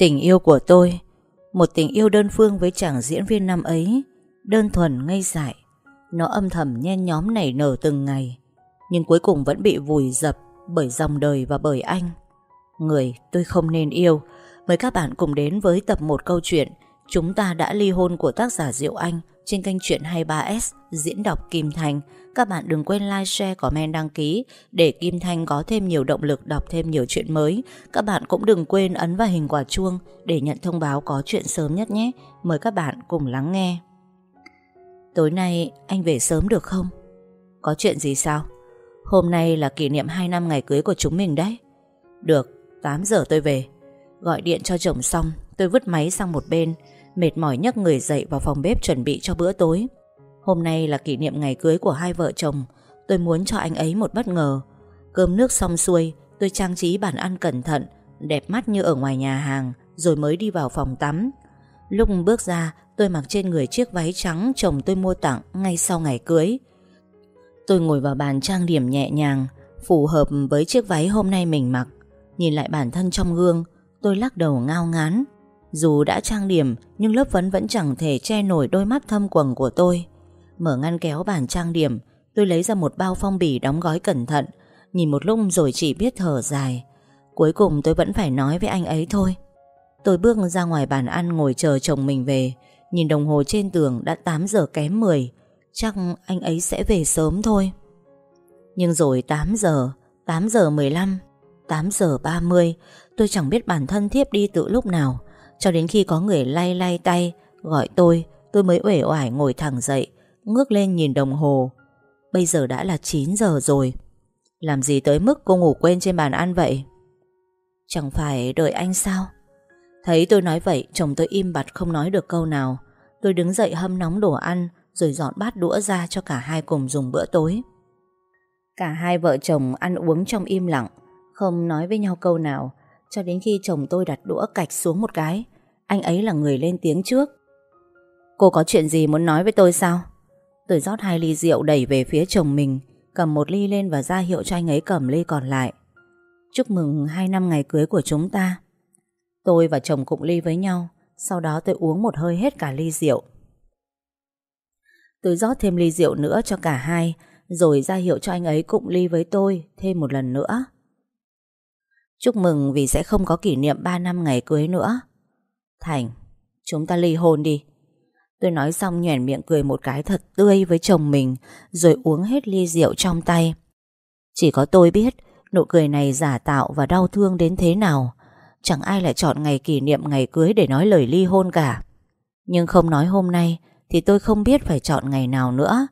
Tình yêu của tôi, Một tình yêu đơn phương với chàng diễn viên năm ấy, Đơn thuần, ngây dại. Nó âm thầm nhen nhóm nảy nở từng ngày, Nhưng cuối cùng vẫn bị vùi dập Bởi dòng đời và bởi anh. Người tôi không nên yêu. Mời các bạn cùng đến với tập 1 câu chuyện Chúng ta đã ly hôn của tác giả Diệu Anh trên kênh Chuyện 23S diễn đọc Kim Thành. Các bạn đừng quên like, share, comment, đăng ký để Kim Thành có thêm nhiều động lực đọc thêm nhiều chuyện mới. Các bạn cũng đừng quên ấn vào hình quả chuông để nhận thông báo có chuyện sớm nhất nhé. Mời các bạn cùng lắng nghe. Tối nay anh về sớm được không? Có chuyện gì sao? Hôm nay là kỷ niệm 2 năm ngày cưới của chúng mình đấy. Được, 8 giờ tôi về. Gọi điện cho chồng xong, tôi vứt máy sang một bên Mệt mỏi nhấc người dậy vào phòng bếp chuẩn bị cho bữa tối. Hôm nay là kỷ niệm ngày cưới của hai vợ chồng, Tôi muốn cho anh ấy một bất ngờ. Cơm nước xong xuôi, Tôi trang trí bàn ăn cẩn thận, Đẹp mắt như ở ngoài nhà hàng, Rồi mới đi vào phòng tắm. Lúc bước ra, tôi mặc trên người chiếc váy trắng Chồng tôi mua tặng ngay sau ngày cưới. Tôi ngồi vào bàn trang điểm nhẹ nhàng, Phù hợp với chiếc váy hôm nay mình mặc. Nhìn lại bản thân trong gương, Tôi lắc đầu ngao ngán dù đã trang điểm nhưng lớp phấn vẫn chẳng thể che nổi đôi mắt thâm quầng của tôi. Mở ngăn kéo bàn trang điểm, tôi lấy ra một bao phong bì đóng gói cẩn thận, nhìn một lúc rồi chỉ biết thở dài. Cuối cùng tôi vẫn phải nói với anh ấy thôi. Tôi bước ra ngoài bàn ăn ngồi chờ chồng mình về, nhìn đồng hồ trên tường đã 8 giờ kém 10, chắc anh ấy sẽ về sớm thôi. Nhưng rồi 8 giờ, 8 giờ 15, 8 giờ 30, tôi chẳng biết bản thân thiếp đi từ lúc nào. Cho đến khi có người lay lay tay, Gọi tôi Tôi mới uể oải ngồi thẳng dậy, Ngước lên nhìn đồng hồ. Bây giờ đã là 9 giờ rồi. Làm gì tới mức cô ngủ quên trên bàn ăn vậy? Chẳng phải đợi anh sao? Thấy tôi nói vậy, Chồng tôi im bặt không nói được câu nào. Tôi đứng dậy hâm nóng đồ ăn, Rồi dọn bát đũa ra cho cả hai cùng dùng bữa tối. Cả hai vợ chồng ăn uống trong im lặng, Không nói với nhau câu nào. Cho đến khi chồng tôi đặt đũa cạch xuống một cái, anh ấy là người lên tiếng trước. Cô có chuyện gì muốn nói với tôi sao? Tôi rót hai ly rượu đẩy về phía chồng mình, Cầm một ly lên và ra hiệu cho anh ấy cầm ly còn lại. Chúc mừng hai năm ngày cưới của chúng ta. Tôi và chồng cụng ly với nhau, Sau đó tôi uống một hơi hết cả ly rượu. Tôi rót thêm ly rượu nữa cho cả hai, Rồi ra hiệu cho anh ấy cụng ly với tôi Thêm một lần nữa. Chúc mừng vì sẽ không có kỷ niệm 3 năm ngày cưới nữa Thành, chúng ta ly hôn đi. Tôi nói xong nhoẻn miệng cười một cái thật tươi với chồng mình, rồi uống hết ly rượu trong tay. Chỉ có tôi biết nụ cười này giả tạo và đau thương đến thế nào. Chẳng ai lại chọn ngày kỷ niệm ngày cưới để nói lời ly hôn cả. Nhưng không nói hôm nay thì tôi không biết phải chọn ngày nào nữa.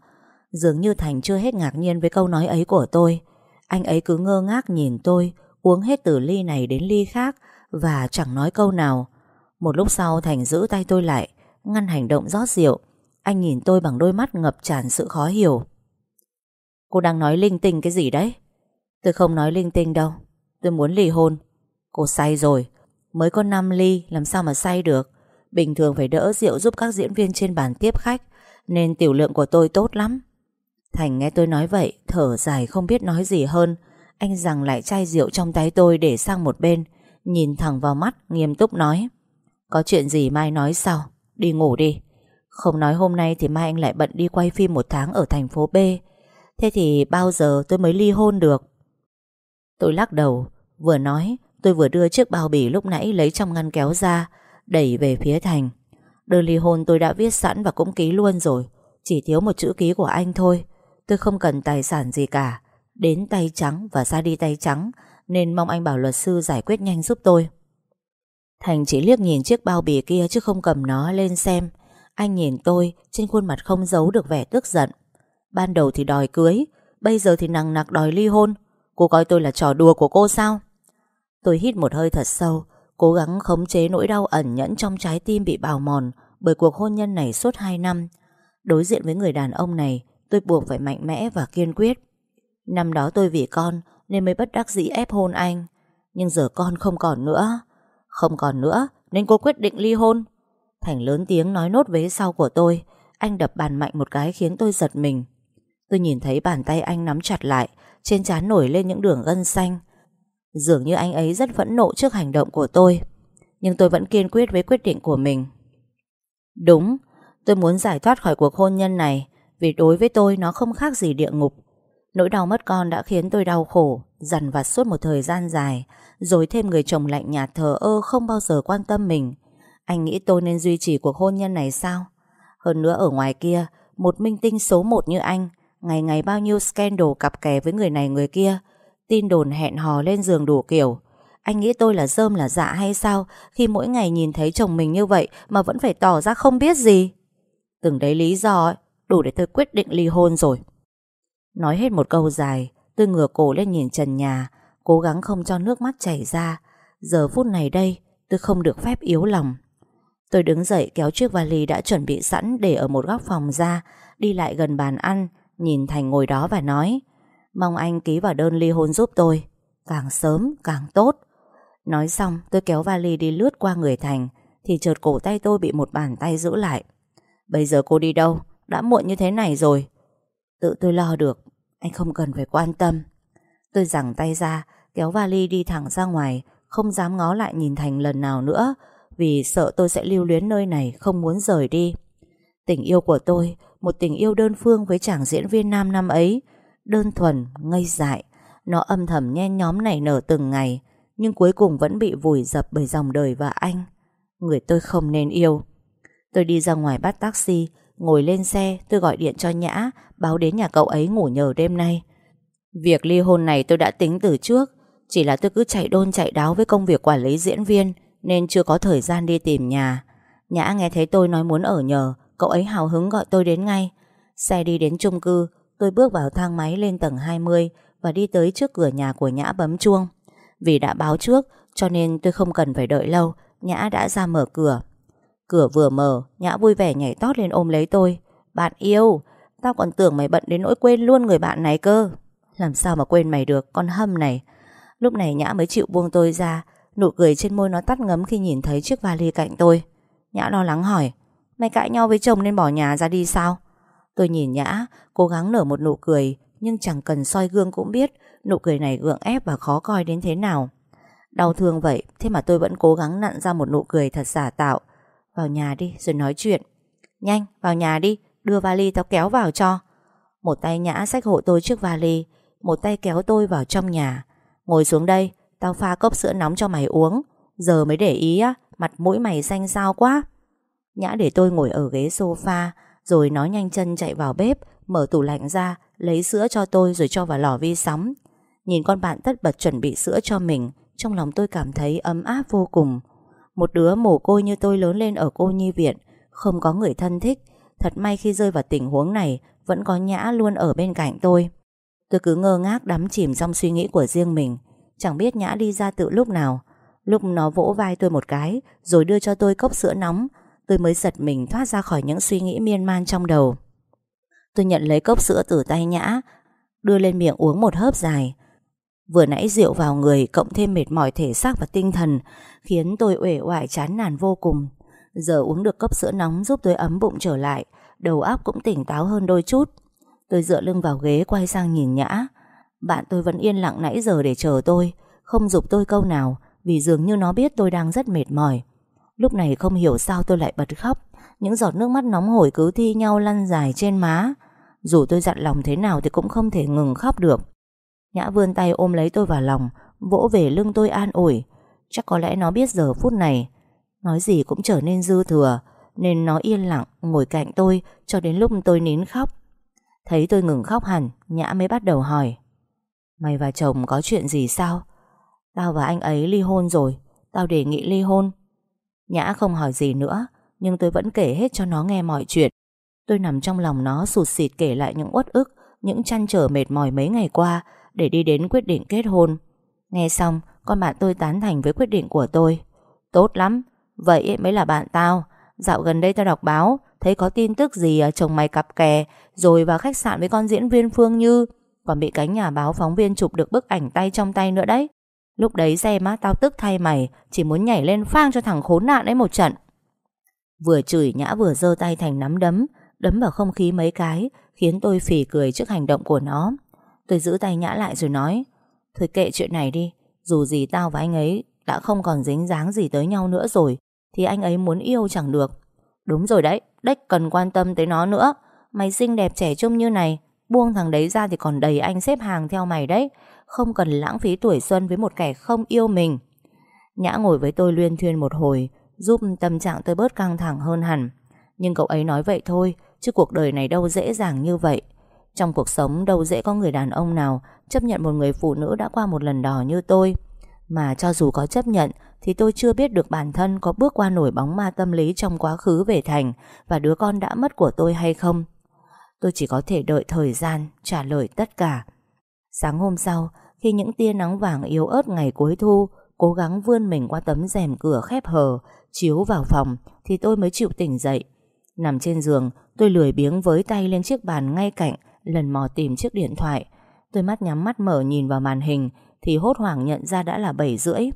Dường như Thành chưa hết ngạc nhiên với câu nói ấy của tôi. Anh ấy cứ ngơ ngác nhìn tôi, uống hết từ ly này đến ly khác và chẳng nói câu nào. Một lúc sau Thành giữ tay tôi lại, Ngăn hành động rót rượu. Anh nhìn tôi bằng đôi mắt ngập tràn sự khó hiểu. Cô đang nói linh tinh cái gì đấy? Tôi không nói linh tinh đâu. Tôi muốn ly hôn. Cô say rồi. Mới có 5 ly, làm sao mà say được? Bình thường phải đỡ rượu giúp các diễn viên trên bàn tiếp khách, Nên tiểu lượng của tôi tốt lắm. Thành nghe tôi nói vậy, Thở dài không biết nói gì hơn. Anh rằng lại chai rượu trong tay tôi để sang một bên, Nhìn thẳng vào mắt, nghiêm túc nói. Có chuyện gì mai nói sau, Đi ngủ đi. Không nói hôm nay thì mai anh lại bận đi quay phim một tháng ở thành phố B. Thế thì bao giờ tôi mới ly hôn được? Tôi lắc đầu, Vừa nói, tôi vừa đưa chiếc bao bì lúc nãy lấy trong ngăn kéo ra, Đẩy về phía Thành. Đơn ly hôn tôi đã viết sẵn và cũng ký luôn rồi, Chỉ thiếu một chữ ký của anh thôi. Tôi không cần tài sản gì cả. Đến tay trắng và ra đi tay trắng Nên mong anh bảo luật sư giải quyết nhanh giúp tôi Thành chỉ liếc nhìn chiếc bao bì kia chứ không cầm nó lên xem. Anh nhìn tôi, trên khuôn mặt không giấu được vẻ tức giận. Ban đầu thì đòi cưới, bây giờ thì nặng nặc đòi ly hôn. Cô coi tôi là trò đùa của cô sao? Tôi hít một hơi thật sâu, cố gắng khống chế nỗi đau ẩn nhẫn trong trái tim bị bào mòn bởi cuộc hôn nhân này suốt 2 năm. Đối diện với người đàn ông này, tôi buộc phải mạnh mẽ và kiên quyết. Năm đó tôi vì con nên mới bất đắc dĩ ép hôn anh. Nhưng giờ con không còn nữa. Không còn nữa, nên cô quyết định ly hôn. Thành lớn tiếng nói nốt vế sau của tôi. Anh đập bàn mạnh một cái khiến tôi giật mình. Tôi nhìn thấy bàn tay anh nắm chặt lại, Trên trán nổi lên những đường gân xanh. Dường như anh ấy rất phẫn nộ trước hành động của tôi. Nhưng tôi vẫn kiên quyết với quyết định của mình. Đúng, Tôi muốn giải thoát khỏi cuộc hôn nhân này, Vì đối với tôi nó không khác gì địa ngục. Nỗi đau mất con đã khiến tôi đau khổ Dằn vặt suốt một thời gian dài Rồi thêm người chồng lạnh nhạt thờ ơ Không bao giờ quan tâm mình. Anh nghĩ tôi nên duy trì cuộc hôn nhân này sao? Hơn nữa ở ngoài kia Một minh tinh số một như anh Ngày ngày bao nhiêu scandal cặp kè với người này người kia Tin đồn hẹn hò lên giường đủ kiểu. Anh nghĩ tôi là rơm là dạ hay sao Khi mỗi ngày nhìn thấy chồng mình như vậy Mà vẫn phải tỏ ra không biết gì? Từng đấy lý do ấy, Đủ để tôi quyết định ly hôn rồi. Nói hết một câu dài Tôi ngửa cổ lên nhìn trần nhà, Cố gắng không cho nước mắt chảy ra. Giờ phút này đây, Tôi không được phép yếu lòng. Tôi đứng dậy kéo chiếc vali đã chuẩn bị sẵn Để ở một góc phòng ra, Đi lại gần bàn ăn, Nhìn Thành ngồi đó và nói, Mong anh ký vào đơn ly hôn giúp tôi, Càng sớm càng tốt. Nói xong, tôi kéo vali đi lướt qua người Thành, Thì chợt cổ tay tôi bị một bàn tay giữ lại. Bây giờ cô đi đâu? Đã muộn như thế này rồi Tự tôi lo được Anh không cần phải quan tâm. Tôi giằng tay ra Kéo vali đi thẳng ra ngoài Không dám ngó lại nhìn Thành lần nào nữa Vì sợ tôi sẽ lưu luyến nơi này Không muốn rời đi. Tình yêu của tôi Một tình yêu đơn phương với chàng diễn viên nam năm ấy Đơn thuần, ngây dại. Nó âm thầm nhen nhóm này nở từng ngày Nhưng cuối cùng vẫn bị vùi dập Bởi dòng đời và anh. Người tôi không nên yêu. Tôi đi ra ngoài bắt taxi Ngồi lên xe, tôi gọi điện cho Nhã, Báo đến nhà cậu ấy ngủ nhờ đêm nay. Việc ly hôn này tôi đã tính từ trước, Chỉ là tôi cứ chạy đôn chạy đáo Với công việc quản lý diễn viên, Nên chưa có thời gian đi tìm nhà. Nhã nghe thấy tôi nói muốn ở nhờ, Cậu ấy hào hứng gọi tôi đến ngay. Xe đi đến chung cư, Tôi bước vào thang máy lên tầng 20 Và đi tới trước cửa nhà của Nhã bấm chuông. Vì đã báo trước, Cho nên tôi không cần phải đợi lâu, Nhã đã ra mở cửa. Cửa vừa mở, Nhã vui vẻ nhảy tót lên ôm lấy tôi. Bạn yêu, Tao còn tưởng mày bận đến nỗi quên luôn người bạn này cơ. Làm sao mà quên mày được, Con hâm này. Lúc này Nhã mới chịu buông tôi ra. Nụ cười trên môi nó tắt ngấm khi nhìn thấy chiếc vali cạnh tôi. Nhã lo lắng hỏi, Mày cãi nhau với chồng nên bỏ nhà ra đi sao? Tôi nhìn Nhã, Cố gắng nở một nụ cười, Nhưng chẳng cần soi gương cũng biết Nụ cười này gượng ép và khó coi đến thế nào. Đau thương vậy, Thế mà tôi vẫn cố gắng nặn ra một nụ cười thật giả tạo. Vào nhà đi, rồi nói chuyện. Nhanh, vào nhà đi, Đưa vali tao kéo vào cho. Một tay Nhã xách hộ tôi trước vali, Một tay kéo tôi vào trong nhà. Ngồi xuống đây, Tao pha cốc sữa nóng cho mày uống. Giờ mới để ý á, Mặt mũi mày xanh xao quá. Nhã để tôi ngồi ở ghế sofa, Rồi nói nhanh chân chạy vào bếp, Mở tủ lạnh ra, Lấy sữa cho tôi rồi cho vào lò vi sóng. Nhìn con bạn tất bật chuẩn bị sữa cho mình, Trong lòng tôi cảm thấy ấm áp vô cùng. Một đứa mồ côi như tôi lớn lên ở cô nhi viện, Không có người thân thích. Thật may khi rơi vào tình huống này, Vẫn có Nhã luôn ở bên cạnh tôi. Tôi cứ ngơ ngác đắm chìm trong suy nghĩ của riêng mình. Chẳng biết Nhã đi ra từ lúc nào. Lúc nó vỗ vai tôi một cái, Rồi đưa cho tôi cốc sữa nóng, Tôi mới giật mình thoát ra khỏi những suy nghĩ miên man trong đầu. Tôi nhận lấy cốc sữa từ tay Nhã, Đưa lên miệng uống một hớp dài. Vừa nãy rượu vào người, Cộng thêm mệt mỏi thể xác và tinh thần, Khiến tôi uể oải chán nản vô cùng. Giờ uống được cốc sữa nóng Giúp tôi ấm bụng trở lại, Đầu óc cũng tỉnh táo hơn đôi chút. Tôi dựa lưng vào ghế quay sang nhìn Nhã. Bạn tôi vẫn yên lặng nãy giờ để chờ tôi, Không dục tôi câu nào, Vì dường như nó biết tôi đang rất mệt mỏi. Lúc này không hiểu sao tôi lại bật khóc, Những giọt nước mắt nóng hổi cứ thi nhau lăn dài trên má. Dù tôi dặn lòng thế nào thì cũng không thể ngừng khóc được. Nhã vươn tay ôm lấy tôi vào lòng, Vỗ về lưng tôi an ủi. Chắc có lẽ nó biết giờ phút này, Nói gì cũng trở nên dư thừa, Nên nó yên lặng ngồi cạnh tôi Cho đến lúc tôi nín khóc. Thấy tôi ngừng khóc hẳn, Nhã mới bắt đầu hỏi. Mày và chồng có chuyện gì sao? Tao và anh ấy ly hôn rồi, Tao đề nghị ly hôn. Nhã không hỏi gì nữa, Nhưng tôi vẫn kể hết cho nó nghe mọi chuyện. Tôi nằm trong lòng nó sụt xịt kể lại những uất ức, Những chăn trở mệt mỏi mấy ngày qua để đi đến quyết định kết hôn. Nghe xong, Con bạn tôi tán thành với quyết định của tôi. Tốt lắm, Vậy mới là bạn tao. Dạo gần đây tao đọc báo, Thấy có tin tức gì chồng mày cặp kè, Rồi vào khách sạn với con diễn viên Phương Như, Còn bị cánh nhà báo phóng viên chụp được bức ảnh tay trong tay nữa đấy. Lúc đấy xe má tao tức thay mày, Chỉ muốn nhảy lên phang cho thằng khốn nạn ấy một trận. Vừa chửi Nhã vừa giơ tay thành nắm đấm Đấm vào không khí mấy cái, Khiến tôi phỉ cười trước hành động của nó. Tôi giữ tay Nhã lại rồi nói Thôi kệ chuyện này đi Dù gì tao và anh ấy đã không còn dính dáng gì tới nhau nữa rồi thì anh ấy muốn yêu chẳng được. Đúng rồi đấy, Đếch cần quan tâm tới nó nữa. Mày xinh đẹp trẻ trung như này, buông thằng đấy ra thì còn đầy anh xếp hàng theo mày đấy. Không cần lãng phí tuổi xuân với một kẻ không yêu mình. Nhã ngồi với tôi luyên thuyên một hồi, giúp tâm trạng tôi bớt căng thẳng hơn hẳn. Nhưng cậu ấy nói vậy thôi, chứ cuộc đời này đâu dễ dàng như vậy. Trong cuộc sống đâu dễ có người đàn ông nào chấp nhận một người phụ nữ đã qua một lần đỏ như tôi. Mà cho dù có chấp nhận thì tôi chưa biết được bản thân có bước qua nổi bóng ma tâm lý trong quá khứ về thành và đứa con đã mất của tôi hay không. Tôi chỉ có thể đợi thời gian trả lời tất cả. Sáng hôm sau, khi những tia nắng vàng yếu ớt ngày cuối thu cố gắng vươn mình qua tấm rèm cửa khép hờ, chiếu vào phòng thì tôi mới chịu tỉnh dậy. Nằm trên giường, tôi lười biếng với tay lên chiếc bàn ngay cạnh, lần mò tìm chiếc điện thoại. Tôi mắt nhắm mắt mở nhìn vào màn hình thì hốt hoảng nhận ra đã là 7 rưỡi.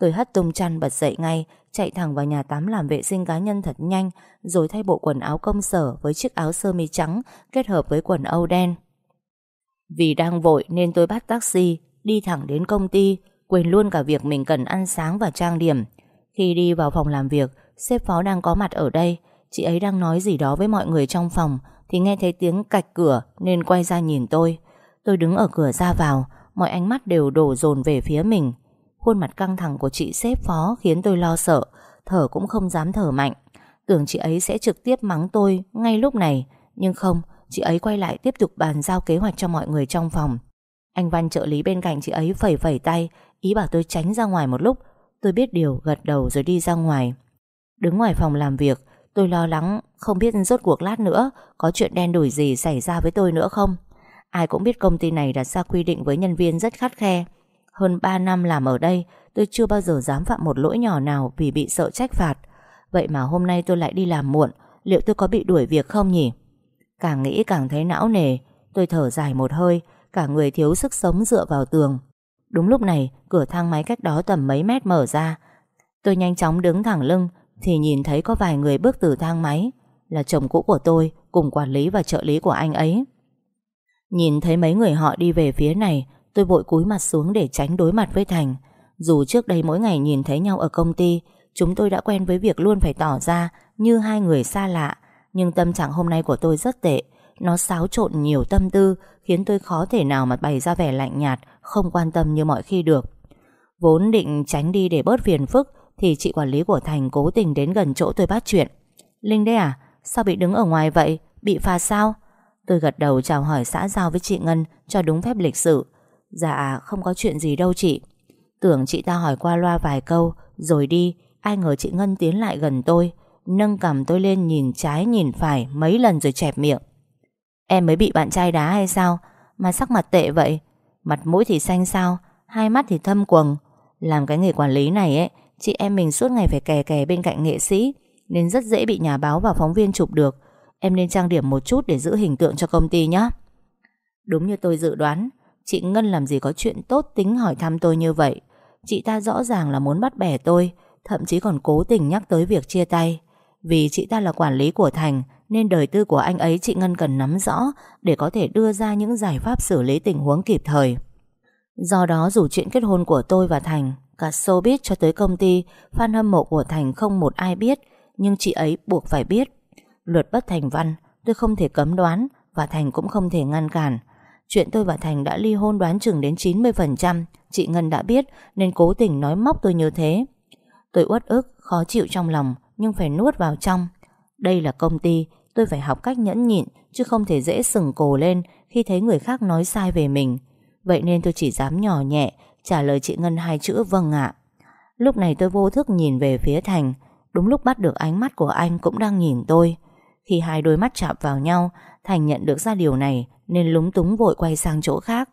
Tôi hất tung chăn bật dậy ngay, chạy thẳng vào nhà tắm làm vệ sinh cá nhân thật nhanh, rồi thay bộ quần áo công sở với chiếc áo sơ mi trắng kết hợp với quần âu đen. Vì đang vội nên tôi bắt taxi, đi thẳng đến công ty, quên luôn cả việc mình cần ăn sáng và trang điểm. Khi đi vào phòng làm việc, sếp phó đang có mặt ở đây, chị ấy đang nói gì đó với mọi người trong phòng, thì nghe thấy tiếng cạch cửa nên quay ra nhìn tôi. Tôi đứng ở cửa ra vào, mọi ánh mắt đều đổ dồn về phía mình. Khuôn mặt căng thẳng của chị sếp phó khiến tôi lo sợ, thở cũng không dám thở mạnh. Tưởng chị ấy sẽ trực tiếp mắng tôi ngay lúc này, nhưng không, chị ấy quay lại tiếp tục bàn giao kế hoạch cho mọi người trong phòng. Anh Văn trợ lý bên cạnh chị ấy phẩy phẩy tay, ý bảo tôi tránh ra ngoài một lúc. Tôi biết điều, gật đầu rồi đi ra ngoài. Đứng ngoài phòng làm việc, tôi lo lắng, không biết rốt cuộc lát nữa có chuyện đen đủi gì xảy ra với tôi nữa không. Ai cũng biết công ty này đặt ra quy định với nhân viên rất khắt khe, hơn 3 năm làm ở đây Tôi chưa bao giờ dám phạm một lỗi nhỏ nào Vì bị sợ trách phạt. Vậy mà hôm nay tôi lại đi làm muộn Liệu tôi có bị đuổi việc không nhỉ? Càng nghĩ càng thấy não nề Tôi thở dài một hơi Cả người thiếu sức sống dựa vào tường. Đúng lúc này cửa thang máy cách đó tầm mấy mét mở ra. Tôi nhanh chóng đứng thẳng lưng thì nhìn thấy có vài người bước từ thang máy, Là chồng cũ của tôi Cùng quản lý và trợ lý của anh ấy. Nhìn thấy mấy người họ đi về phía này, Tôi vội cúi mặt xuống để tránh đối mặt với Thành. Dù trước đây mỗi ngày nhìn thấy nhau ở công ty, Chúng tôi đã quen với việc luôn phải tỏ ra Như hai người xa lạ. Nhưng tâm trạng hôm nay của tôi rất tệ, Nó xáo trộn nhiều tâm tư, Khiến tôi khó thể nào mà bày ra vẻ lạnh nhạt, Không quan tâm như mọi khi được. Vốn định tránh đi để bớt phiền phức thì chị quản lý của Thành cố tình đến gần chỗ tôi bắt chuyện. Linh đấy à Sao bị đứng ở ngoài vậy? Bị phạt sao? Tôi gật đầu chào hỏi xã giao với chị Ngân Cho đúng phép lịch sự. Dạ không có chuyện gì đâu chị. Tưởng chị ta hỏi qua loa vài câu, Rồi đi, Ai ngờ chị Ngân tiến lại gần tôi, Nâng cầm tôi lên nhìn trái nhìn phải Mấy lần rồi chẹp miệng. Em mới bị bạn trai đá hay sao? Mà sắc mặt tệ vậy. Mặt mũi thì xanh sao, Hai mắt thì thâm quầng. Làm cái nghề quản lý này ấy Chị em mình suốt ngày phải kè kè bên cạnh nghệ sĩ, Nên rất dễ bị nhà báo và phóng viên chụp được. Em nên trang điểm một chút để giữ hình tượng cho công ty nhé Đúng như tôi dự đoán, Chị Ngân làm gì có chuyện tốt tính hỏi thăm tôi như vậy. Chị ta rõ ràng là muốn bắt bẻ tôi, Thậm chí còn cố tình nhắc tới việc chia tay. Vì chị ta là quản lý của Thành, Nên đời tư của anh ấy chị Ngân cần nắm rõ Để có thể đưa ra những giải pháp xử lý tình huống kịp thời. Do đó dù chuyện kết hôn của tôi và Thành Cả showbiz cho tới công ty Fan hâm mộ của Thành không một ai biết Nhưng chị ấy buộc phải biết. Luật bất thành văn Tôi không thể cấm đoán Và Thành cũng không thể ngăn cản. Chuyện tôi và Thành đã ly hôn đoán chừng đến 90% Chị Ngân đã biết Nên cố tình nói móc tôi như thế. Tôi uất ức, khó chịu trong lòng Nhưng phải nuốt vào trong. Đây là công ty, tôi phải học cách nhẫn nhịn Chứ không thể dễ sừng cổ lên Khi thấy người khác nói sai về mình. Vậy nên tôi chỉ dám nhỏ nhẹ Trả lời chị Ngân hai chữ vâng ạ Lúc này tôi vô thức nhìn về phía Thành Đúng lúc bắt được ánh mắt của anh Cũng đang nhìn tôi Khi hai đôi mắt chạm vào nhau Thành nhận được ra điều này nên lúng túng vội quay sang chỗ khác.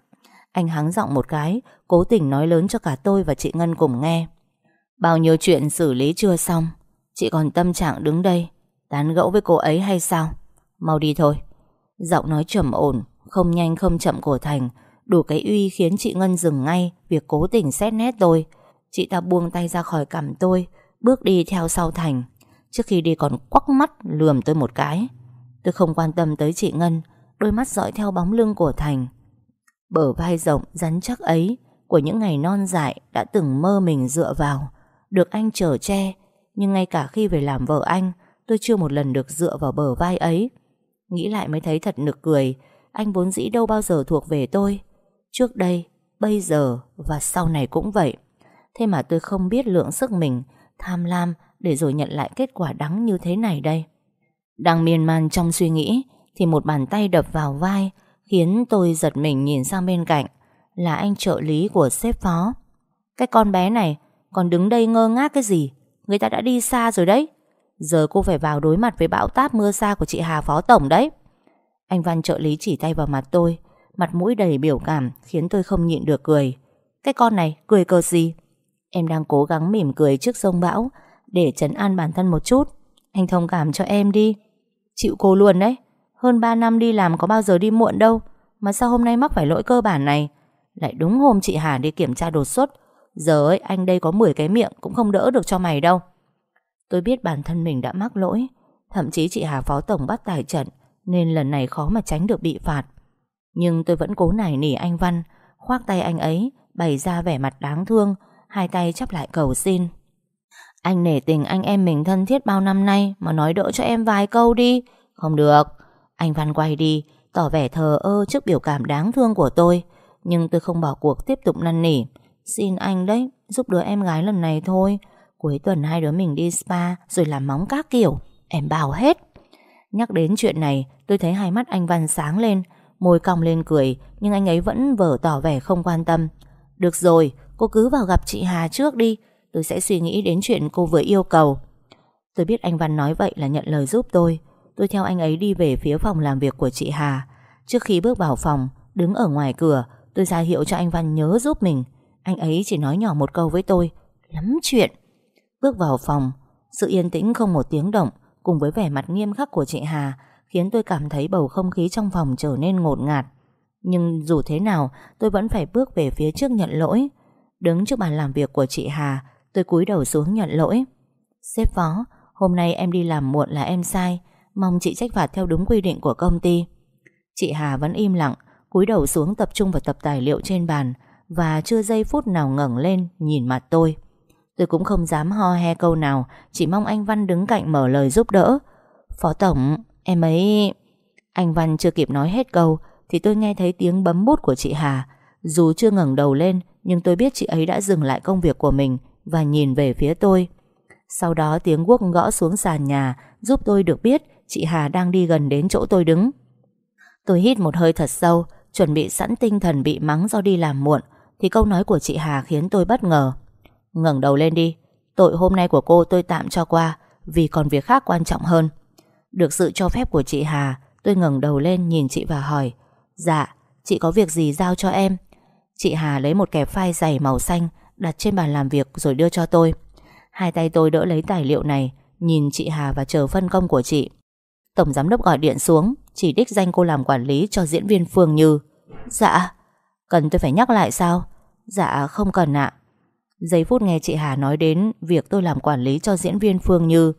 Anh hắng giọng một cái, cố tình nói lớn cho cả tôi và chị Ngân cùng nghe. Bao nhiêu chuyện xử lý chưa xong, chị còn tâm trạng đứng đây, tán gẫu với cô ấy hay sao? Mau đi thôi. Giọng nói trầm ổn, không nhanh không chậm của Thành, đủ cái uy khiến chị Ngân dừng ngay việc cố tình xét nét tôi. Chị ta buông tay ra khỏi cằm tôi, bước đi theo sau Thành. Trước khi đi còn quắc mắt lườm tôi một cái. Tôi không quan tâm tới chị Ngân, Đôi mắt dõi theo bóng lưng của Thành Bờ vai rộng rắn chắc ấy Của những ngày non dại Đã từng mơ mình dựa vào Được anh chở che Nhưng ngay cả khi về làm vợ anh Tôi chưa một lần được dựa vào bờ vai ấy Nghĩ lại mới thấy thật nực cười Anh vốn dĩ đâu bao giờ thuộc về tôi Trước đây, bây giờ Và sau này cũng vậy. Thế mà tôi không biết lượng sức mình Tham lam để rồi nhận lại kết quả đắng như thế này đây. Đang miên man trong suy nghĩ Thì một bàn tay đập vào vai Khiến tôi giật mình nhìn sang bên cạnh Là anh trợ lý của sếp phó. Cái con bé này Còn đứng đây ngơ ngác cái gì? Người ta đã đi xa rồi đấy. Giờ cô phải vào đối mặt với bão táp mưa xa của chị Hà Phó Tổng đấy. Anh Văn trợ lý chỉ tay vào mặt tôi Mặt mũi đầy biểu cảm, Khiến tôi không nhịn được cười. Cái con này, cười cờ gì? Em đang cố gắng mỉm cười trước sông bão, Để trấn an bản thân một chút. Anh thông cảm cho em đi. Chịu cô luôn đấy. Hơn 3 năm đi làm có bao giờ đi muộn đâu. Mà sao hôm nay mắc phải lỗi cơ bản này? Lại đúng hôm chị Hà đi kiểm tra đột xuất. Giờ ấy, anh đây có 10 cái miệng Cũng không đỡ được cho mày đâu. Tôi biết bản thân mình đã mắc lỗi. Thậm chí chị Hà Phó Tổng bắt tài trận, Nên lần này khó mà tránh được bị phạt. Nhưng tôi vẫn cố nài nỉ anh Văn, Khoác tay anh ấy, Bày ra vẻ mặt đáng thương, Hai tay chắp lại cầu xin. Anh nể tình anh em mình thân thiết bao năm nay Mà nói đỡ cho em vài câu đi. Không được. Anh Văn quay đi, Tỏ vẻ thờ ơ trước biểu cảm đáng thương của tôi. Nhưng tôi không bỏ cuộc tiếp tục năn nỉ. Xin anh đấy, Giúp đứa em gái lần này thôi. Cuối tuần hai đứa mình đi spa Rồi làm móng các kiểu. Em bảo hết. Nhắc đến chuyện này, tôi thấy hai mắt anh Văn sáng lên. Môi cong lên cười, Nhưng anh ấy vẫn vờ tỏ vẻ không quan tâm. Được rồi, Cô cứ vào gặp chị Hà trước đi. Tôi sẽ suy nghĩ đến chuyện cô vừa yêu cầu. Tôi biết anh Văn nói vậy là nhận lời giúp tôi. Tôi theo anh ấy đi về phía phòng làm việc của chị Hà. Trước khi bước vào phòng, Đứng ở ngoài cửa, Tôi ra hiệu cho anh Văn nhớ giúp mình. Anh ấy chỉ nói nhỏ một câu với tôi, Lắm chuyện. Bước vào phòng, Sự yên tĩnh không một tiếng động, Cùng với vẻ mặt nghiêm khắc của chị Hà Khiến tôi cảm thấy bầu không khí trong phòng trở nên ngột ngạt. Nhưng dù thế nào, Tôi vẫn phải bước về phía trước nhận lỗi. Đứng trước bàn làm việc của chị Hà, Tôi cúi đầu xuống nhận lỗi. Sếp phó, Hôm nay em đi làm muộn là em sai. Mong chị trách phạt theo đúng quy định của công ty. Chị Hà vẫn im lặng, cúi đầu xuống tập trung vào tập tài liệu trên bàn Và chưa giây phút nào ngẩng lên Nhìn mặt tôi. Tôi cũng không dám ho he câu nào, Chỉ mong anh Văn đứng cạnh mở lời giúp đỡ. Phó Tổng Em ấy, Anh Văn chưa kịp nói hết câu Thì tôi nghe thấy tiếng bấm bút của chị Hà. Dù chưa ngẩng đầu lên, Nhưng tôi biết chị ấy đã dừng lại công việc của mình Và nhìn về phía tôi. Sau đó tiếng guốc gõ xuống sàn nhà, Giúp tôi được biết Chị Hà đang đi gần đến chỗ tôi đứng. Tôi hít một hơi thật sâu, Chuẩn bị sẵn tinh thần bị mắng do đi làm muộn, Thì câu nói của chị Hà khiến tôi bất ngờ. Ngẩng đầu lên đi, Tội hôm nay của cô tôi tạm cho qua, Vì còn việc khác quan trọng hơn. Được sự cho phép của chị Hà Tôi ngẩng đầu lên nhìn chị và hỏi Dạ, chị có việc gì giao cho em? Chị Hà lấy một kẹp file dày màu xanh Đặt trên bàn làm việc rồi đưa cho tôi. Hai tay tôi đỡ lấy tài liệu này Nhìn chị Hà và chờ phân công của chị. Tổng giám đốc gọi điện xuống Chỉ đích danh cô làm quản lý cho diễn viên Phương Như. Dạ Cần tôi phải nhắc lại sao? Dạ không cần ạ. Giây phút nghe chị Hà nói đến Việc tôi làm quản lý cho diễn viên Phương Như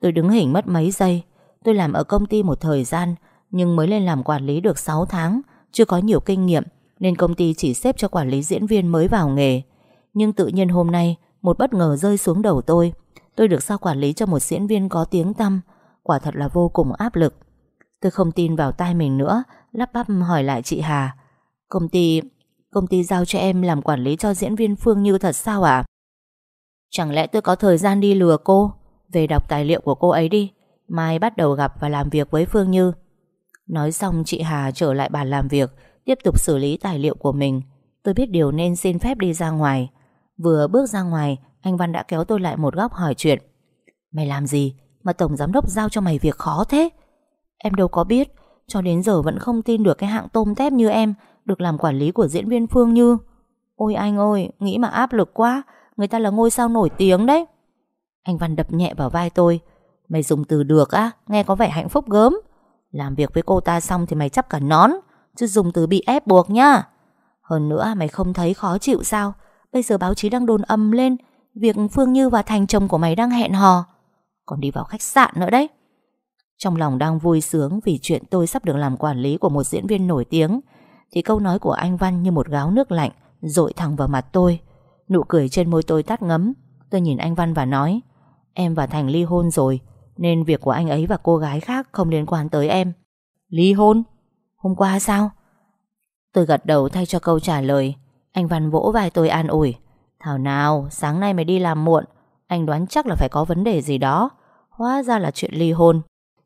Tôi đứng hình mất mấy giây Tôi làm ở công ty một thời gian, Nhưng mới lên làm quản lý được 6 tháng, Chưa có nhiều kinh nghiệm, Nên công ty chỉ xếp cho quản lý diễn viên mới vào nghề. Nhưng tự nhiên hôm nay, Một bất ngờ rơi xuống đầu tôi. Tôi được sao quản lý cho một diễn viên có tiếng tăm, Quả thật là vô cùng áp lực. Tôi không tin vào tai mình nữa, Lắp bắp hỏi lại chị Hà. Công ty Công ty giao cho em làm quản lý cho diễn viên Phương Như thật sao ạ? Chẳng lẽ tôi có thời gian đi lừa cô? Về đọc tài liệu của cô ấy đi. Mai bắt đầu gặp và làm việc với Phương Như. Nói xong, chị Hà trở lại bàn làm việc, Tiếp tục xử lý tài liệu của mình. Tôi biết điều nên xin phép đi ra ngoài. Vừa bước ra ngoài, Anh Văn đã kéo tôi lại một góc hỏi chuyện. Mày làm gì mà Tổng Giám đốc giao cho mày việc khó thế? Em đâu có biết, Cho đến giờ vẫn không tin được cái hạng tôm tép như em, được làm quản lý của diễn viên Phương Như. Ôi anh ơi, Nghĩ mà áp lực quá, Người ta là ngôi sao nổi tiếng đấy. Anh Văn đập nhẹ vào vai tôi. Mày dùng từ được á, Nghe có vẻ hạnh phúc gớm. Làm việc với cô ta xong thì mày chấp cả nón, Chứ dùng từ bị ép buộc nhá. Hơn nữa, mày không thấy khó chịu sao? Bây giờ báo chí đang đồn âm lên, Việc Phương Như và Thành chồng của mày đang hẹn hò. Còn đi vào khách sạn nữa đấy. Trong lòng đang vui sướng Vì chuyện tôi sắp được làm quản lý của một diễn viên nổi tiếng, thì câu nói của anh Văn như một gáo nước lạnh Rội thẳng vào mặt tôi. Nụ cười trên môi tôi tắt ngấm. Tôi nhìn anh Văn và nói, Em và Thành ly hôn rồi nên việc của anh ấy và cô gái khác không liên quan tới em. Ly hôn? Hôm qua sao? Tôi gật đầu thay cho câu trả lời. Anh Văn vỗ vai tôi an ủi. Thảo nào, sáng nay mày đi làm muộn. Anh đoán chắc là phải có vấn đề gì đó. Hóa ra là chuyện ly hôn.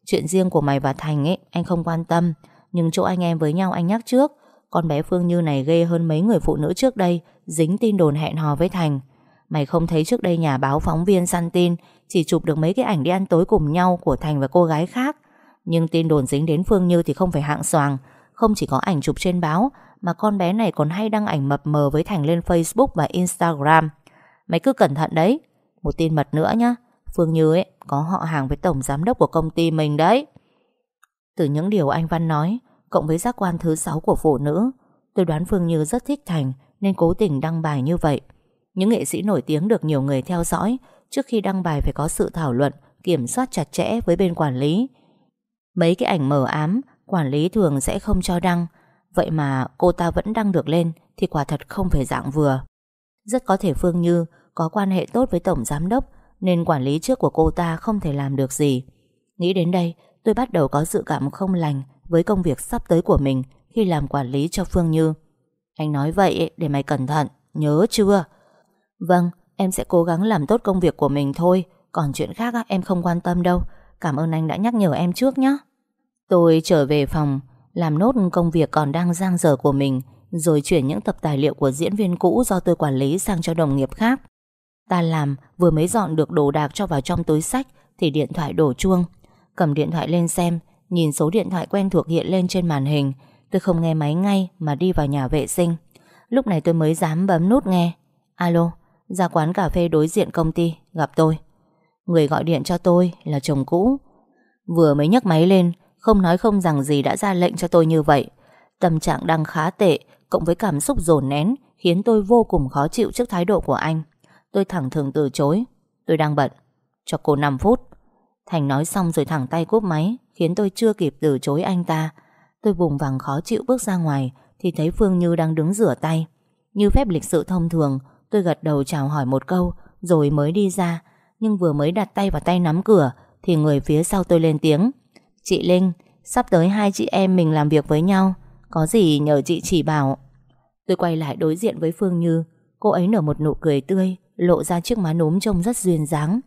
Chuyện riêng của mày và Thành ấy, Anh không quan tâm. Nhưng chỗ anh em với nhau anh nhắc trước. Con bé Phương Như này ghê hơn mấy người phụ nữ trước đây, Dính tin đồn hẹn hò với Thành. Mày không thấy trước đây nhà báo phóng viên săn tin chỉ chụp được mấy cái ảnh đi ăn tối cùng nhau Của Thành và cô gái khác. Nhưng tin đồn dính đến Phương Như thì không phải hạng soàng. Không chỉ có ảnh chụp trên báo, Mà con bé này còn hay đăng ảnh mập mờ với Thành lên Facebook và Instagram. Mày cứ cẩn thận đấy. Một tin mật nữa nhá. Phương Như ấy, có họ hàng với tổng giám đốc của công ty mình đấy. Từ những điều anh Văn nói, Cộng với giác quan thứ sáu của phụ nữ, Tôi đoán Phương Như rất thích Thành, Nên cố tình đăng bài như vậy. Những nghệ sĩ nổi tiếng được nhiều người theo dõi Trước khi đăng bài phải có sự thảo luận, Kiểm soát chặt chẽ với bên quản lý. Mấy cái ảnh mờ ám, Quản lý thường sẽ không cho đăng. Vậy mà cô ta vẫn đăng được lên Thì quả thật không phải dạng vừa. Rất có thể Phương Như có quan hệ tốt với Tổng Giám Đốc Nên quản lý trước của cô ta không thể làm được gì. Nghĩ đến đây, Tôi bắt đầu có dự cảm không lành Với công việc sắp tới của mình Khi làm quản lý cho Phương Như. Anh nói vậy để mày cẩn thận, Nhớ chưa? Vâng em sẽ cố gắng làm tốt công việc của mình thôi. Còn chuyện khác em không quan tâm đâu. Cảm ơn anh đã nhắc nhở em trước nhé Tôi trở về phòng Làm nốt công việc còn đang giang dở của mình Rồi chuyển những tập tài liệu của diễn viên cũ Do tôi quản lý sang cho đồng nghiệp khác. Ta làm vừa mới dọn được đồ đạc cho vào trong túi sách Thì điện thoại đổ chuông. Cầm điện thoại lên xem Nhìn số điện thoại quen thuộc hiện lên trên màn hình. Tôi không nghe máy ngay Mà đi vào nhà vệ sinh. Lúc này tôi mới dám bấm nút nghe. Alo, ra quán cà phê đối diện công ty, Gặp tôi. Người gọi điện cho tôi là chồng cũ. Vừa mới nhấc máy lên, Không nói không rằng gì đã ra lệnh cho tôi như vậy. Tâm trạng đang khá tệ, Cộng với cảm xúc dồn nén, Khiến tôi vô cùng khó chịu trước thái độ của anh. Tôi thẳng thường từ chối. Tôi đang bận. Cho cô 5 phút. Thành nói xong rồi thẳng tay cúp máy, Khiến tôi chưa kịp từ chối anh ta. Tôi vùng vằng khó chịu bước ra ngoài, Thì thấy Phương Như đang đứng rửa tay. Như phép lịch sự thông thường Tôi gật đầu chào hỏi một câu, Rồi mới đi ra. Nhưng vừa mới đặt tay vào tay nắm cửa, Thì người phía sau tôi lên tiếng. Chị Linh, Sắp tới hai chị em mình làm việc với nhau. Có gì nhờ chị chỉ bảo. Tôi quay lại đối diện với Phương Như. Cô ấy nở một nụ cười tươi, Lộ ra chiếc má núm trông rất duyên dáng.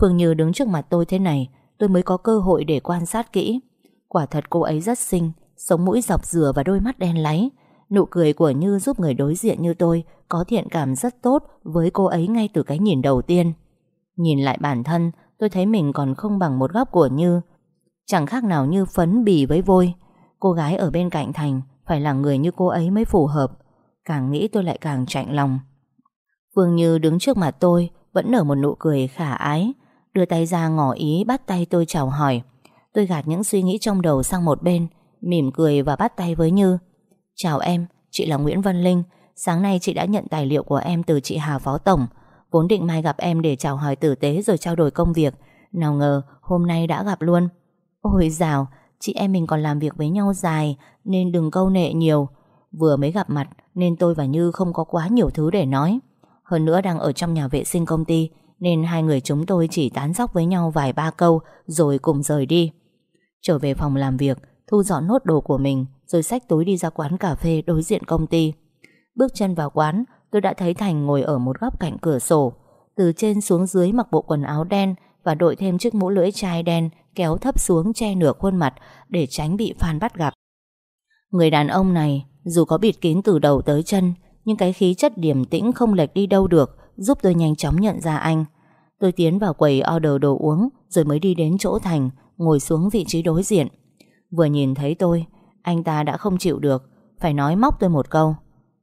Phương Như đứng trước mặt tôi thế này, Tôi mới có cơ hội để quan sát kỹ. Quả thật cô ấy rất xinh, Sống mũi dọc dừa và đôi mắt đen láy. Nụ cười của Như giúp người đối diện như tôi Có thiện cảm rất tốt Với cô ấy ngay từ cái nhìn đầu tiên. Nhìn lại bản thân, Tôi thấy mình còn không bằng một góc của Như. Chẳng khác nào như phấn bì với vôi. Cô gái ở bên cạnh Thành Phải là người như cô ấy mới phù hợp. Càng nghĩ tôi lại càng chạnh lòng. Phương Như đứng trước mặt tôi Vẫn nở một nụ cười khả ái, Đưa tay ra ngỏ ý bắt tay tôi chào hỏi. Tôi gạt những suy nghĩ trong đầu sang một bên, Mỉm cười và bắt tay với Như. Chào em, chị là Nguyễn Văn Linh. Sáng nay chị đã nhận tài liệu của em từ chị Hà Phó Tổng. Vốn định mai gặp em để chào hỏi tử tế rồi trao đổi công việc. Nào ngờ hôm nay đã gặp luôn. Ôi dào, chị em mình còn làm việc với nhau dài Nên đừng câu nệ nhiều. Vừa mới gặp mặt nên tôi và Như không có quá nhiều thứ để nói. Hơn nữa đang ở trong nhà vệ sinh công ty Nên hai người chúng tôi chỉ tán dóc với nhau vài ba câu Rồi cùng rời đi. Trở về phòng làm việc Thu dọn nốt đồ của mình. Rồi xách túi đi ra quán cà phê đối diện công ty. Bước chân vào quán, Tôi đã thấy Thành ngồi ở một góc cạnh cửa sổ. Từ trên xuống dưới mặc bộ quần áo đen Và đội thêm chiếc mũ lưỡi chai đen Kéo thấp xuống che nửa khuôn mặt Để tránh bị Phan bắt gặp. Người đàn ông này, Dù có bịt kín từ đầu tới chân, Nhưng cái khí chất điềm tĩnh không lệch đi đâu được, Giúp tôi nhanh chóng nhận ra anh. Tôi tiến vào quầy order đồ uống, Rồi mới đi đến chỗ Thành, Ngồi xuống vị trí đối diện. Vừa nhìn thấy tôi anh ta đã không chịu được, Phải nói móc tôi một câu.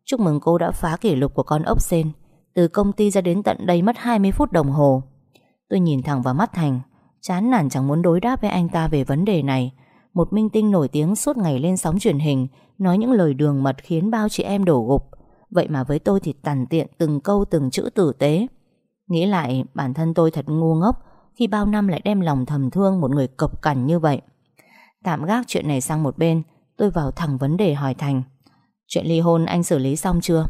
Chúc mừng cô đã phá kỷ lục của con ốc sen Từ công ty ra đến tận đây mất 20 phút đồng hồ. Tôi nhìn thẳng vào mắt Thành. Chán nản chẳng muốn đối đáp với anh ta về vấn đề này. Một minh tinh nổi tiếng suốt ngày lên sóng truyền hình, Nói những lời đường mật khiến bao chị em đổ gục. Vậy mà với tôi thì tàn tiện từng câu từng chữ tử tế. Nghĩ lại, bản thân tôi thật ngu ngốc Khi bao năm lại đem lòng thầm thương một người cộc cằn như vậy. Tạm gác chuyện này sang một bên Tôi vào thẳng vấn đề hỏi Thành. Chuyện ly hôn anh xử lý xong chưa?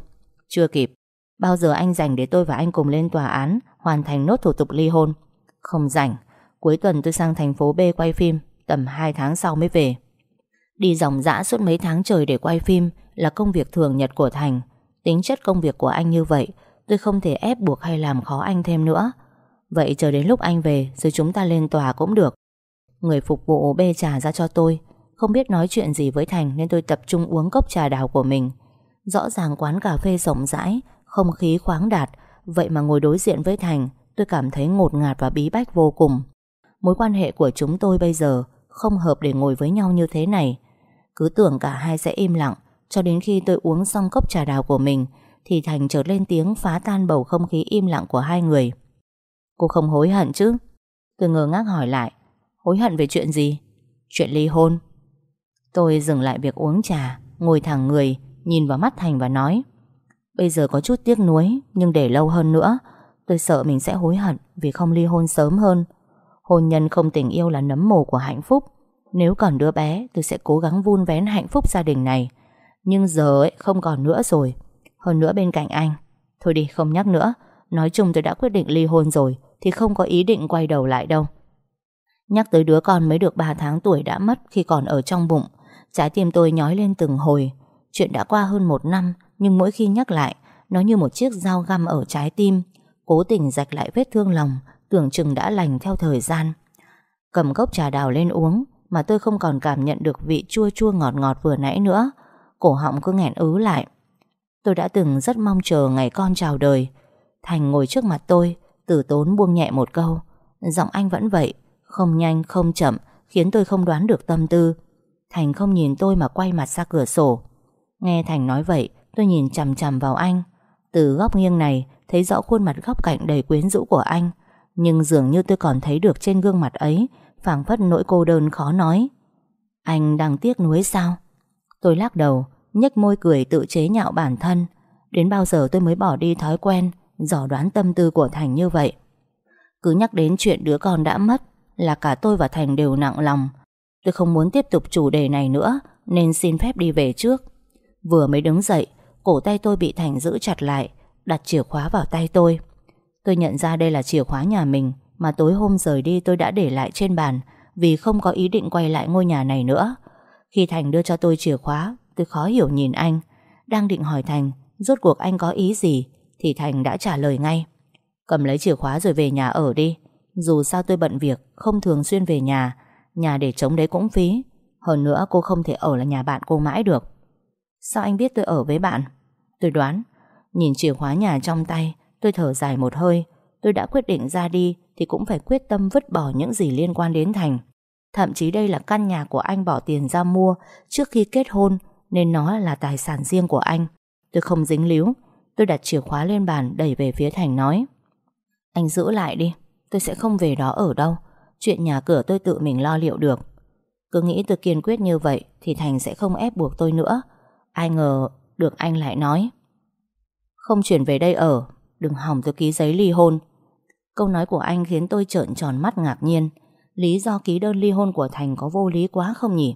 Chưa kịp. Bao giờ anh rảnh để tôi và anh cùng lên tòa án, Hoàn thành nốt thủ tục ly hôn? Không rảnh. Cuối tuần tôi sang thành phố B quay phim, Tầm 2 tháng sau mới về. Đi dòng dã suốt mấy tháng trời để quay phim Là công việc thường nhật của Thành. Tính chất công việc của anh như vậy, Tôi không thể ép buộc hay làm khó anh thêm nữa. Vậy chờ đến lúc anh về, Rồi chúng ta lên tòa cũng được. Người phục vụ bê trà ra cho tôi. Không biết nói chuyện gì với Thành Nên tôi tập trung uống cốc trà đào của mình. Rõ ràng quán cà phê rộng rãi, Không khí khoáng đạt, Vậy mà ngồi đối diện với Thành, Tôi cảm thấy ngột ngạt và bí bách vô cùng. Mối quan hệ của chúng tôi bây giờ Không hợp để ngồi với nhau như thế này. Cứ tưởng cả hai sẽ im lặng, Cho đến khi tôi uống xong cốc trà đào của mình, Thì Thành trở lên tiếng phá tan bầu không khí im lặng của hai người. Cô không hối hận chứ? Tôi ngơ ngác hỏi lại. Hối hận về chuyện gì? Chuyện ly hôn. Tôi dừng lại việc uống trà, Ngồi thẳng người, Nhìn vào mắt Thành và nói, Bây giờ có chút tiếc nuối, Nhưng để lâu hơn nữa, Tôi sợ mình sẽ hối hận Vì không ly hôn sớm hơn. Hôn nhân không tình yêu là nấm mồ của hạnh phúc. Nếu còn đứa bé, Tôi sẽ cố gắng vun vén hạnh phúc gia đình này. Nhưng giờ ấy, không còn nữa rồi. Hơn nữa bên cạnh anh, Thôi đi, không nhắc nữa. Nói chung tôi đã quyết định ly hôn rồi, Thì không có ý định quay đầu lại đâu. Nhắc tới đứa con mới được 3 tháng tuổi đã mất Khi còn ở trong bụng Trái tim tôi nhói lên từng hồi. Chuyện đã qua hơn một năm, Nhưng mỗi khi nhắc lại, Nó như một chiếc dao găm ở trái tim. Cố tình rạch lại vết thương lòng, Tưởng chừng đã lành theo thời gian. Cầm cốc trà đào lên uống, Mà tôi không còn cảm nhận được vị chua chua ngọt ngọt vừa nãy nữa. Cổ họng cứ nghẹn ứ lại. Tôi đã từng rất mong chờ ngày con chào đời. Thành ngồi trước mặt tôi Tử tốn buông nhẹ một câu. Giọng anh vẫn vậy, Không nhanh, không chậm, Khiến tôi không đoán được tâm tư. Thành không nhìn tôi mà quay mặt ra cửa sổ. Nghe Thành nói vậy, Tôi nhìn chằm chằm vào anh. Từ góc nghiêng này, Thấy rõ khuôn mặt góc cạnh đầy quyến rũ của anh. Nhưng dường như tôi còn thấy được trên gương mặt ấy, phảng phất nỗi cô đơn khó nói. Anh đang tiếc nuối sao? Tôi lắc đầu, nhếch môi cười tự chế nhạo bản thân. Đến bao giờ tôi mới bỏ đi thói quen, Dò đoán tâm tư của Thành như vậy? Cứ nhắc đến chuyện đứa con đã mất, Là cả tôi và Thành đều nặng lòng. Tôi không muốn tiếp tục chủ đề này nữa, Nên xin phép đi về trước. Vừa mới đứng dậy, Cổ tay tôi bị Thành giữ chặt lại, Đặt chìa khóa vào tay tôi. Tôi nhận ra đây là chìa khóa nhà mình, Mà tối hôm rời đi tôi đã để lại trên bàn, Vì không có ý định quay lại ngôi nhà này nữa. Khi Thành đưa cho tôi chìa khóa, Tôi khó hiểu nhìn anh. Đang định hỏi Thành, Rốt cuộc anh có ý gì, Thì Thành đã trả lời ngay. Cầm lấy chìa khóa rồi về nhà ở đi. Dù sao tôi bận việc, Không thường xuyên về nhà Nhà để trống đấy cũng phí. Hơn nữa cô không thể ở là nhà bạn cô mãi được. Sao anh biết tôi ở với bạn? Tôi đoán. Nhìn chìa khóa nhà trong tay, Tôi thở dài một hơi. Tôi đã quyết định ra đi Thì cũng phải quyết tâm vứt bỏ những gì liên quan đến Thành. Thậm chí đây là căn nhà của anh bỏ tiền ra mua Trước khi kết hôn, Nên nó là tài sản riêng của anh. Tôi không dính líu. Tôi đặt chìa khóa lên bàn đẩy về phía Thành nói, Anh giữ lại đi. Tôi sẽ không về đó ở đâu. Chuyện nhà cửa tôi tự mình lo liệu được. Cứ nghĩ tôi kiên quyết như vậy Thì Thành sẽ không ép buộc tôi nữa. Ai ngờ được anh lại nói. Không chuyển về đây ở, Đừng hỏng tôi ký giấy ly hôn. Câu nói của anh khiến tôi trợn tròn mắt ngạc nhiên. Lý do ký đơn ly hôn của Thành có vô lý quá không nhỉ?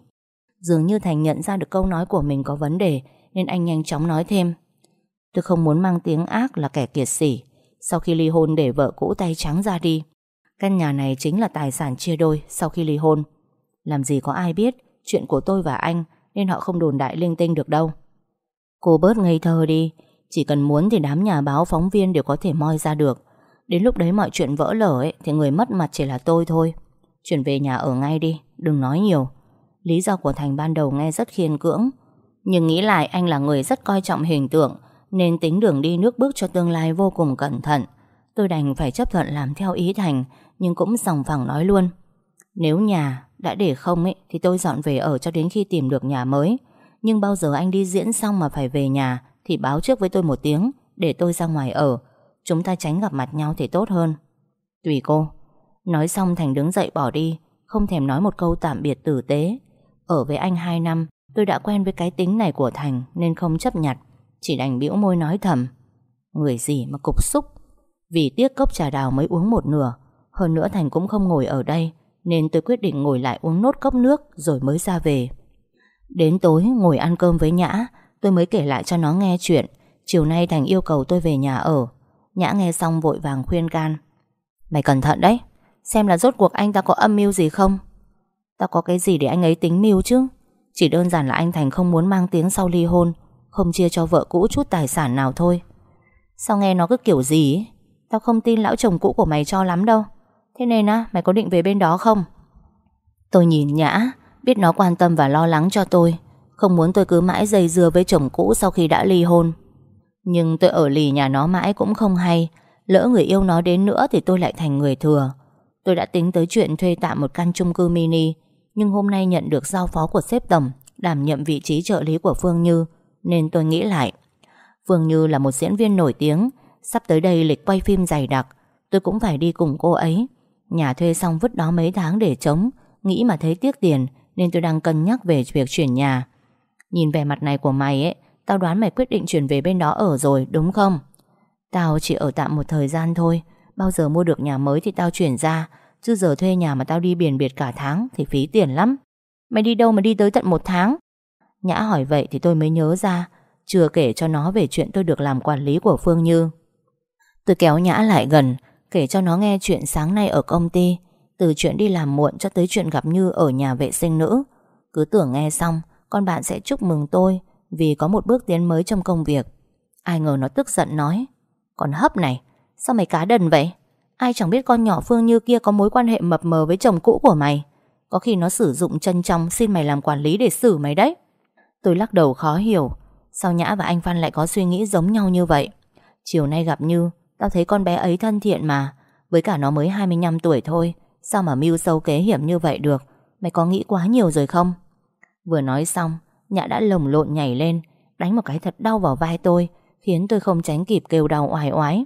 Dường như Thành nhận ra được câu nói của mình có vấn đề, Nên anh nhanh chóng nói thêm. Tôi không muốn mang tiếng ác là kẻ kiệt sỉ. Sau khi ly hôn để vợ cũ tay trắng ra đi Căn nhà này chính là tài sản chia đôi Sau khi ly hôn. Làm gì có ai biết Chuyện của tôi và anh Nên họ không đồn đại linh tinh được đâu. Cô bớt ngây thơ đi Chỉ cần muốn thì đám nhà báo phóng viên đều có thể moi ra được. Đến lúc đấy mọi chuyện vỡ lở ấy, Thì người mất mặt chỉ là tôi thôi. Chuyển về nhà ở ngay đi Đừng nói nhiều. Lý do của Thành ban đầu nghe rất khiên cưỡng. Nhưng nghĩ lại anh là người rất coi trọng hình tượng Nên tính đường đi nước bước cho tương lai vô cùng cẩn thận. Tôi đành phải chấp thuận làm theo ý Thành nhưng cũng sòng phẳng nói luôn. Nếu nhà đã để không ấy, Thì tôi dọn về ở cho đến khi tìm được nhà mới. Nhưng bao giờ anh đi diễn xong mà phải về nhà, Thì báo trước với tôi một tiếng, Để tôi ra ngoài ở. Chúng ta tránh gặp mặt nhau thì tốt hơn. Tùy cô. Nói xong Thành đứng dậy bỏ đi, Không thèm nói một câu tạm biệt tử tế. Ở với anh 2 năm, Tôi đã quen với cái tính này của Thành Nên không chấp nhặt, Chỉ đành bĩu môi nói thầm. Người gì mà cục xúc? Vì tiếc cốc trà đào mới uống một nửa hơn nữa Thành cũng không ngồi ở đây, Nên tôi quyết định ngồi lại uống nốt cốc nước Rồi mới ra về. Đến tối ngồi ăn cơm với Nhã, Tôi mới kể lại cho nó nghe chuyện. Chiều nay Thành yêu cầu tôi về nhà ở. Nhã nghe xong vội vàng khuyên can. Mày cẩn thận đấy, Xem là rốt cuộc anh ta có âm mưu gì không? Tao có cái gì để anh ấy tính mưu chứ? Chỉ đơn giản là anh Thành không muốn mang tiếng sau ly hôn, Không chia cho vợ cũ chút tài sản nào thôi. Sao nghe nó cứ kiểu gì ấy? Tao không tin lão chồng cũ của mày cho lắm đâu. Thế nên á, mày có định về bên đó không? Tôi nhìn Nhã, Biết nó quan tâm và lo lắng cho tôi. Không muốn tôi cứ mãi dây dưa với chồng cũ Sau khi đã ly hôn. Nhưng tôi ở lì nhà nó mãi cũng không hay. Lỡ người yêu nó đến nữa Thì tôi lại thành người thừa. Tôi đã tính tới chuyện thuê tạm một căn chung cư mini, Nhưng hôm nay nhận được giao phó của sếp tổng, Đảm nhiệm vị trí trợ lý của Phương Như, Nên tôi nghĩ lại. Phương Như là một diễn viên nổi tiếng, Sắp tới đây lịch quay phim dày đặc. Tôi cũng phải đi cùng cô ấy. Nhà thuê xong vứt đó mấy tháng để chống Nghĩ mà thấy tiếc tiền, Nên tôi đang cân nhắc về việc chuyển nhà. Nhìn vẻ mặt này của mày ấy, Tao đoán mày quyết định chuyển về bên đó ở rồi, đúng không? Tao chỉ ở tạm một thời gian thôi, Bao giờ mua được nhà mới thì tao chuyển ra, Chứ giờ thuê nhà mà tao đi biển biệt cả tháng Thì phí tiền lắm. Mày đi đâu mà đi tới tận một tháng? Nhã hỏi vậy thì tôi mới nhớ ra, Chưa kể cho nó về chuyện tôi được làm quản lý của Phương Như. Tôi kéo Nhã lại gần Kể cho nó nghe chuyện sáng nay ở công ty, Từ chuyện đi làm muộn cho tới chuyện gặp Như ở nhà vệ sinh nữ. Cứ tưởng nghe xong, Con bạn sẽ chúc mừng tôi Vì có một bước tiến mới trong công việc. Ai ngờ nó tức giận nói Còn hấp này, Sao mày cá đần vậy? Ai chẳng biết con nhỏ Phương Như kia có mối quan hệ mập mờ với chồng cũ của mày? Có khi nó sử dụng chân trong Xin mày làm quản lý để xử mày đấy. Tôi lắc đầu khó hiểu, Sao Nhã và anh Phan lại có suy nghĩ giống nhau như vậy? Chiều nay gặp Như Tao thấy con bé ấy thân thiện mà. Với cả nó mới 25 tuổi thôi, Sao mà mưu sâu kế hiểm như vậy được? Mày có nghĩ quá nhiều rồi không? Vừa nói xong, Nhã đã lồng lộn nhảy lên, Đánh một cái thật đau vào vai tôi, Khiến tôi không tránh kịp kêu đau oải oái.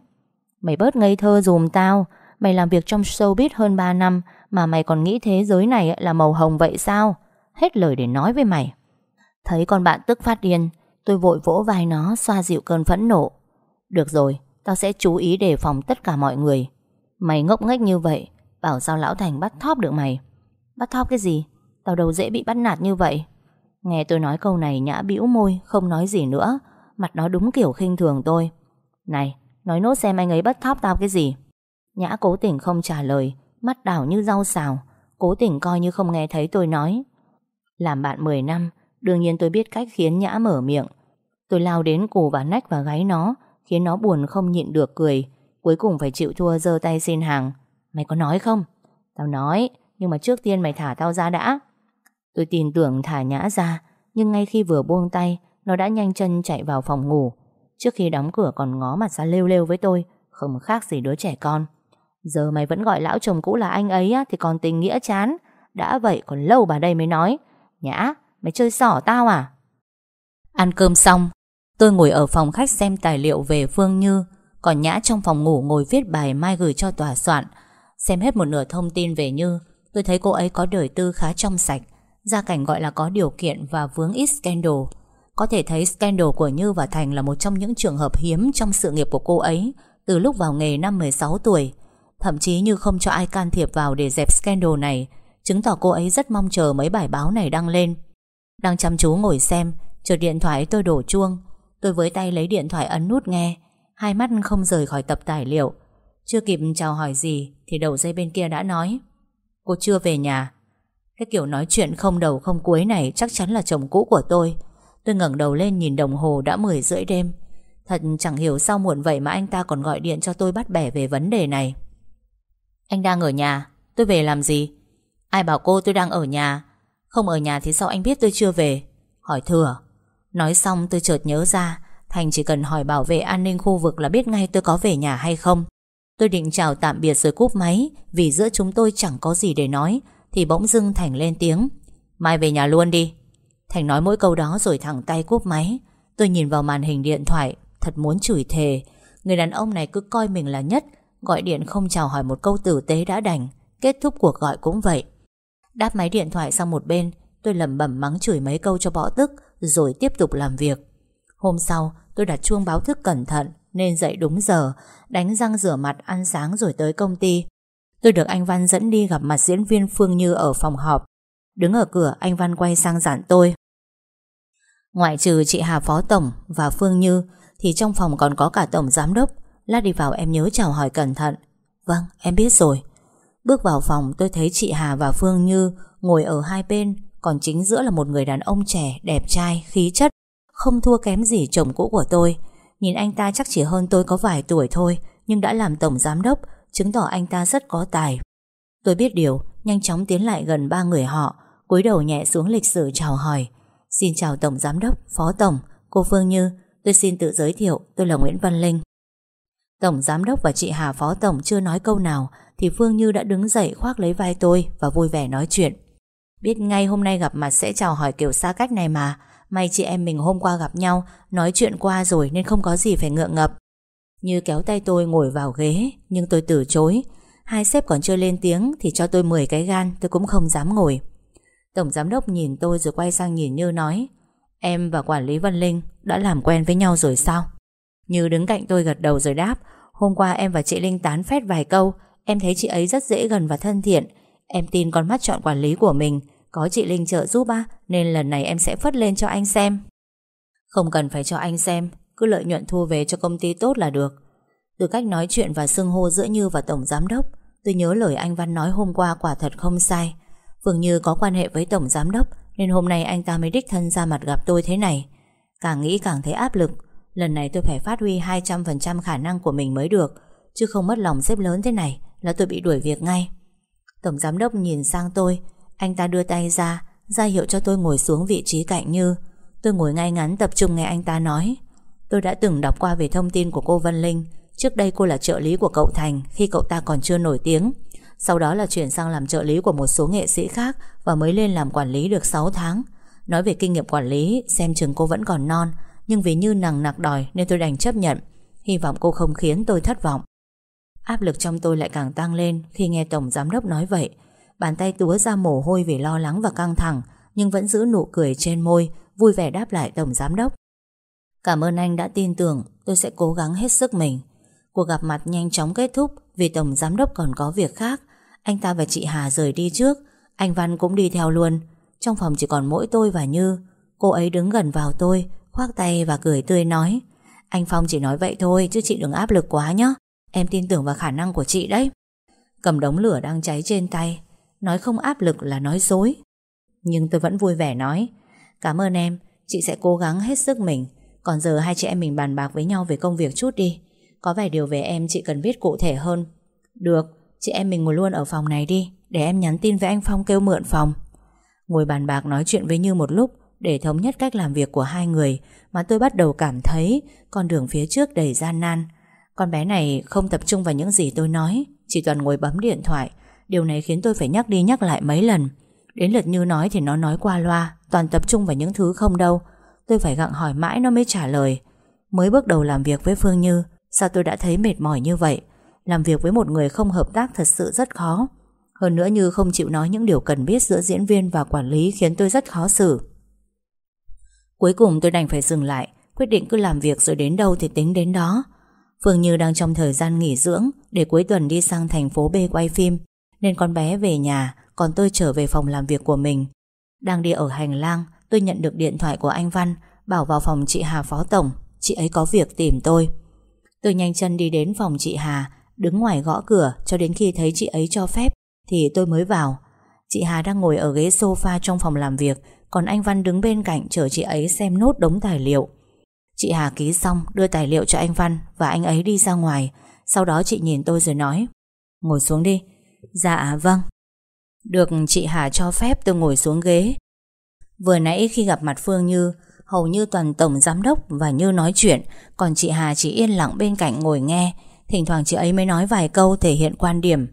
Mày bớt ngây thơ dùm tao, Mày làm việc trong showbiz hơn 3 năm Mà mày còn nghĩ thế giới này là màu hồng vậy sao? Hết lời để nói với mày. Thấy con bạn tức phát điên, Tôi vội vỗ vai nó xoa dịu cơn phẫn nộ. Được rồi Tao sẽ chú ý đề phòng tất cả mọi người. Mày ngốc nghếch như vậy, Bảo sao Lão Thành bắt thóp được mày? Bắt thóp cái gì? Tao đâu dễ bị bắt nạt như vậy. Nghe tôi nói câu này nhã bĩu môi, Không nói gì nữa. Mặt nó đúng kiểu khinh thường tôi. Này, nói nốt xem anh ấy bắt thóp tao cái gì. Nhã cố tình không trả lời, Mắt đảo như rau xào. Cố tình coi như không nghe thấy tôi nói. Làm bạn 10 năm, Đương nhiên tôi biết cách khiến Nhã mở miệng. Tôi lao đến cù và nách và gáy nó. Khiến nó buồn không nhịn được cười Cuối cùng phải chịu thua giơ tay xin hàng. Mày có nói không? Tao nói Nhưng mà trước tiên mày thả tao ra đã. Tôi tin tưởng thả nhã ra Nhưng ngay khi vừa buông tay Nó đã nhanh chân chạy vào phòng ngủ. Trước khi đóng cửa còn ngó mặt ra lêu lêu với tôi Không khác gì đứa trẻ con. Giờ mày vẫn gọi lão chồng cũ là anh ấy á, Thì còn tình nghĩa chán. Đã vậy còn lâu bà đây mới nói Nhã, mày chơi xỏ tao à? Ăn cơm xong Tôi ngồi ở phòng khách xem tài liệu về Phương Như, Còn Nhã trong phòng ngủ ngồi viết bài mai gửi cho tòa soạn. Xem hết một nửa thông tin về Như, Tôi thấy cô ấy có đời tư khá trong sạch, Gia cảnh gọi là có điều kiện và vướng ít scandal. Có thể thấy scandal của Như và Thành là một trong những trường hợp hiếm trong sự nghiệp của cô ấy Từ lúc vào nghề năm 16 tuổi. Thậm chí như không cho ai can thiệp vào để dẹp scandal này, Chứng tỏ cô ấy rất mong chờ mấy bài báo này đăng lên. Đang chăm chú ngồi xem, Chợt điện thoại tôi đổ chuông. Tôi với tay lấy điện thoại ấn nút nghe. Hai mắt không rời khỏi tập tài liệu. Chưa kịp chào hỏi gì, Thì đầu dây bên kia đã nói, Cô chưa về nhà. Cái kiểu nói chuyện không đầu không cuối này Chắc chắn là chồng cũ của tôi. Tôi ngẩng đầu lên nhìn đồng hồ đã 10 rưỡi đêm. Thật chẳng hiểu sao muộn vậy Mà anh ta còn gọi điện cho tôi bắt bẻ về vấn đề này. Anh đang ở nhà, Tôi về làm gì? Ai bảo cô tôi đang ở nhà? Không ở nhà thì sao anh biết tôi chưa về? Hỏi thừa. Nói xong tôi chợt nhớ ra Thành chỉ cần hỏi bảo vệ an ninh khu vực là biết ngay tôi có về nhà hay không. Tôi định chào tạm biệt rồi cúp máy, Vì giữa chúng tôi chẳng có gì để nói, Thì bỗng dưng Thành lên tiếng. Mai về nhà luôn đi. Thành nói mỗi câu đó rồi thẳng tay cúp máy. Tôi nhìn vào màn hình điện thoại, Thật muốn chửi thề. Người đàn ông này cứ coi mình là nhất, Gọi điện không chào hỏi một câu tử tế đã đành. Kết thúc cuộc gọi cũng vậy. Đáp máy điện thoại sang một bên, Tôi lẩm bẩm mắng chửi mấy câu cho bỏ tức, Rồi tiếp tục làm việc. Hôm sau tôi đặt chuông báo thức cẩn thận Nên dậy đúng giờ Đánh răng rửa mặt ăn sáng rồi tới công ty. Tôi được anh Văn dẫn đi gặp mặt diễn viên Phương Như ở phòng họp. Đứng ở cửa anh Văn quay sang dặn tôi. Ngoại trừ chị Hà Phó Tổng và Phương Như Thì trong phòng còn có cả tổng giám đốc. Lát đi vào em nhớ chào hỏi cẩn thận. Vâng em biết rồi. Bước vào phòng tôi thấy chị Hà và Phương Như Ngồi ở hai bên Còn chính giữa là một người đàn ông trẻ Đẹp trai, khí chất. Không thua kém gì chồng cũ của tôi. Nhìn anh ta chắc chỉ hơn tôi có vài tuổi thôi Nhưng đã làm tổng giám đốc Chứng tỏ anh ta rất có tài. Tôi biết điều Nhanh chóng tiến lại gần ba người họ cúi đầu nhẹ xuống lịch sử chào hỏi. Xin chào Tổng Giám đốc, Phó Tổng Cô Phương Như. Tôi xin tự giới thiệu Tôi là Nguyễn Văn Linh. Tổng Giám đốc và chị Hà Phó Tổng chưa nói câu nào Thì Phương Như đã đứng dậy khoác lấy vai tôi Và vui vẻ nói chuyện. Biết ngay hôm nay gặp mặt sẽ chào hỏi kiểu xa cách này mà. May chị em mình hôm qua gặp nhau, Nói chuyện qua rồi nên không có gì phải ngượng ngập. Như kéo tay tôi ngồi vào ghế, Nhưng tôi từ chối. Hai sếp còn chưa lên tiếng Thì cho tôi 10 cái gan, tôi cũng không dám ngồi. Tổng giám đốc nhìn tôi rồi quay sang nhìn Như nói, Em và quản lý Vân Linh đã làm quen với nhau rồi sao? Như đứng cạnh tôi gật đầu rồi đáp, Hôm qua em và chị Linh tán phét vài câu, Em thấy chị ấy rất dễ gần và thân thiện. Em tin con mắt chọn quản lý của mình có chị Linh trợ giúp á, Nên lần này em sẽ phất lên cho anh xem. Không cần phải cho anh xem, Cứ lợi nhuận thu về cho công ty tốt là được. Từ cách nói chuyện và xưng hô giữa Như và Tổng Giám Đốc, Tôi nhớ lời anh Văn nói hôm qua quả thật không sai. Phương Như có quan hệ với Tổng Giám Đốc, Nên hôm nay anh ta mới đích thân ra mặt gặp tôi thế này. Càng nghĩ càng thấy áp lực. Lần này tôi phải phát huy 200% khả năng của mình mới được, Chứ không mất lòng xếp lớn thế này Là tôi bị đuổi việc ngay. Tổng Giám Đốc nhìn sang tôi anh ta đưa tay ra ra hiệu cho tôi ngồi xuống vị trí cạnh Như. Tôi ngồi ngay ngắn tập trung nghe anh ta nói. Tôi đã từng đọc qua về thông tin của cô Vân Linh. Trước đây cô là trợ lý của cậu Thành Khi cậu ta còn chưa nổi tiếng. Sau đó là chuyển sang làm trợ lý của một số nghệ sĩ khác Và mới lên làm quản lý được 6 tháng. Nói về kinh nghiệm quản lý, Xem chừng cô vẫn còn non, Nhưng vì như nằng nặc đòi nên tôi đành chấp nhận. Hy vọng cô không khiến tôi thất vọng. Áp lực trong tôi lại càng tăng lên Khi nghe Tổng Giám Đốc nói vậy. Bàn tay túa ra mồ hôi vì lo lắng và căng thẳng, Nhưng vẫn giữ nụ cười trên môi, Vui vẻ đáp lại Tổng Giám Đốc. Cảm ơn anh đã tin tưởng, Tôi sẽ cố gắng hết sức mình. Cuộc gặp mặt nhanh chóng kết thúc Vì Tổng Giám Đốc còn có việc khác. Anh ta và chị Hà rời đi trước. Anh Văn cũng đi theo luôn. Trong phòng chỉ còn mỗi tôi và Như. Cô ấy đứng gần vào tôi, Khoác tay và cười tươi nói, Anh Phong chỉ nói vậy thôi, chứ chị đừng áp lực quá nhé Em tin tưởng vào khả năng của chị đấy. Cầm đống lửa đang cháy trên tay. Nói không áp lực là nói dối. Nhưng tôi vẫn vui vẻ nói, Cảm ơn em, Chị sẽ cố gắng hết sức mình. Còn giờ hai chị em mình bàn bạc với nhau về công việc chút đi. Có vài điều về em chị cần biết cụ thể hơn. Được, Chị em mình ngồi luôn ở phòng này đi, Để em nhắn tin với anh Phong kêu mượn phòng. Ngồi bàn bạc nói chuyện với Như một lúc, Để thống nhất cách làm việc của hai người, Mà tôi bắt đầu cảm thấy Con đường phía trước đầy gian nan. Con bé này không tập trung vào những gì tôi nói, Chỉ toàn ngồi bấm điện thoại Điều này khiến tôi phải nhắc đi nhắc lại mấy lần. Đến lượt Như nói thì nó nói qua loa, Toàn tập trung vào những thứ không đâu. Tôi phải gặng hỏi mãi nó mới trả lời. Mới bước đầu làm việc với Phương Như, Sao tôi đã thấy mệt mỏi như vậy? Làm việc với một người không hợp tác thật sự rất khó. Hơn nữa như không chịu nói những điều cần biết giữa diễn viên và quản lý khiến tôi rất khó xử. Cuối cùng tôi đành phải dừng lại, Quyết định cứ làm việc rồi đến đâu thì tính đến đó. Phương Như đang trong thời gian nghỉ dưỡng, Để cuối tuần đi sang thành phố B quay phim. Nên con bé về nhà, Còn tôi trở về phòng làm việc của mình. Đang đi ở hành lang, Tôi nhận được điện thoại của anh Văn, Bảo vào phòng chị Hà Phó Tổng, Chị ấy có việc tìm tôi. Tôi nhanh chân đi đến phòng chị Hà, Đứng ngoài gõ cửa cho đến khi thấy chị ấy cho phép, Thì tôi mới vào. Chị Hà đang ngồi ở ghế sofa trong phòng làm việc, Còn anh Văn đứng bên cạnh chờ chị ấy xem nốt đống tài liệu. Chị Hà ký xong, đưa tài liệu cho anh Văn Và anh ấy đi ra ngoài. Sau đó chị nhìn tôi rồi nói, Ngồi xuống đi Dạ vâng. Được, chị Hà cho phép tôi ngồi xuống ghế. Vừa nãy khi gặp mặt Phương Như, Hầu như toàn tổng giám đốc và Như nói chuyện, Còn chị Hà chỉ yên lặng bên cạnh ngồi nghe. Thỉnh thoảng chị ấy mới nói vài câu thể hiện quan điểm.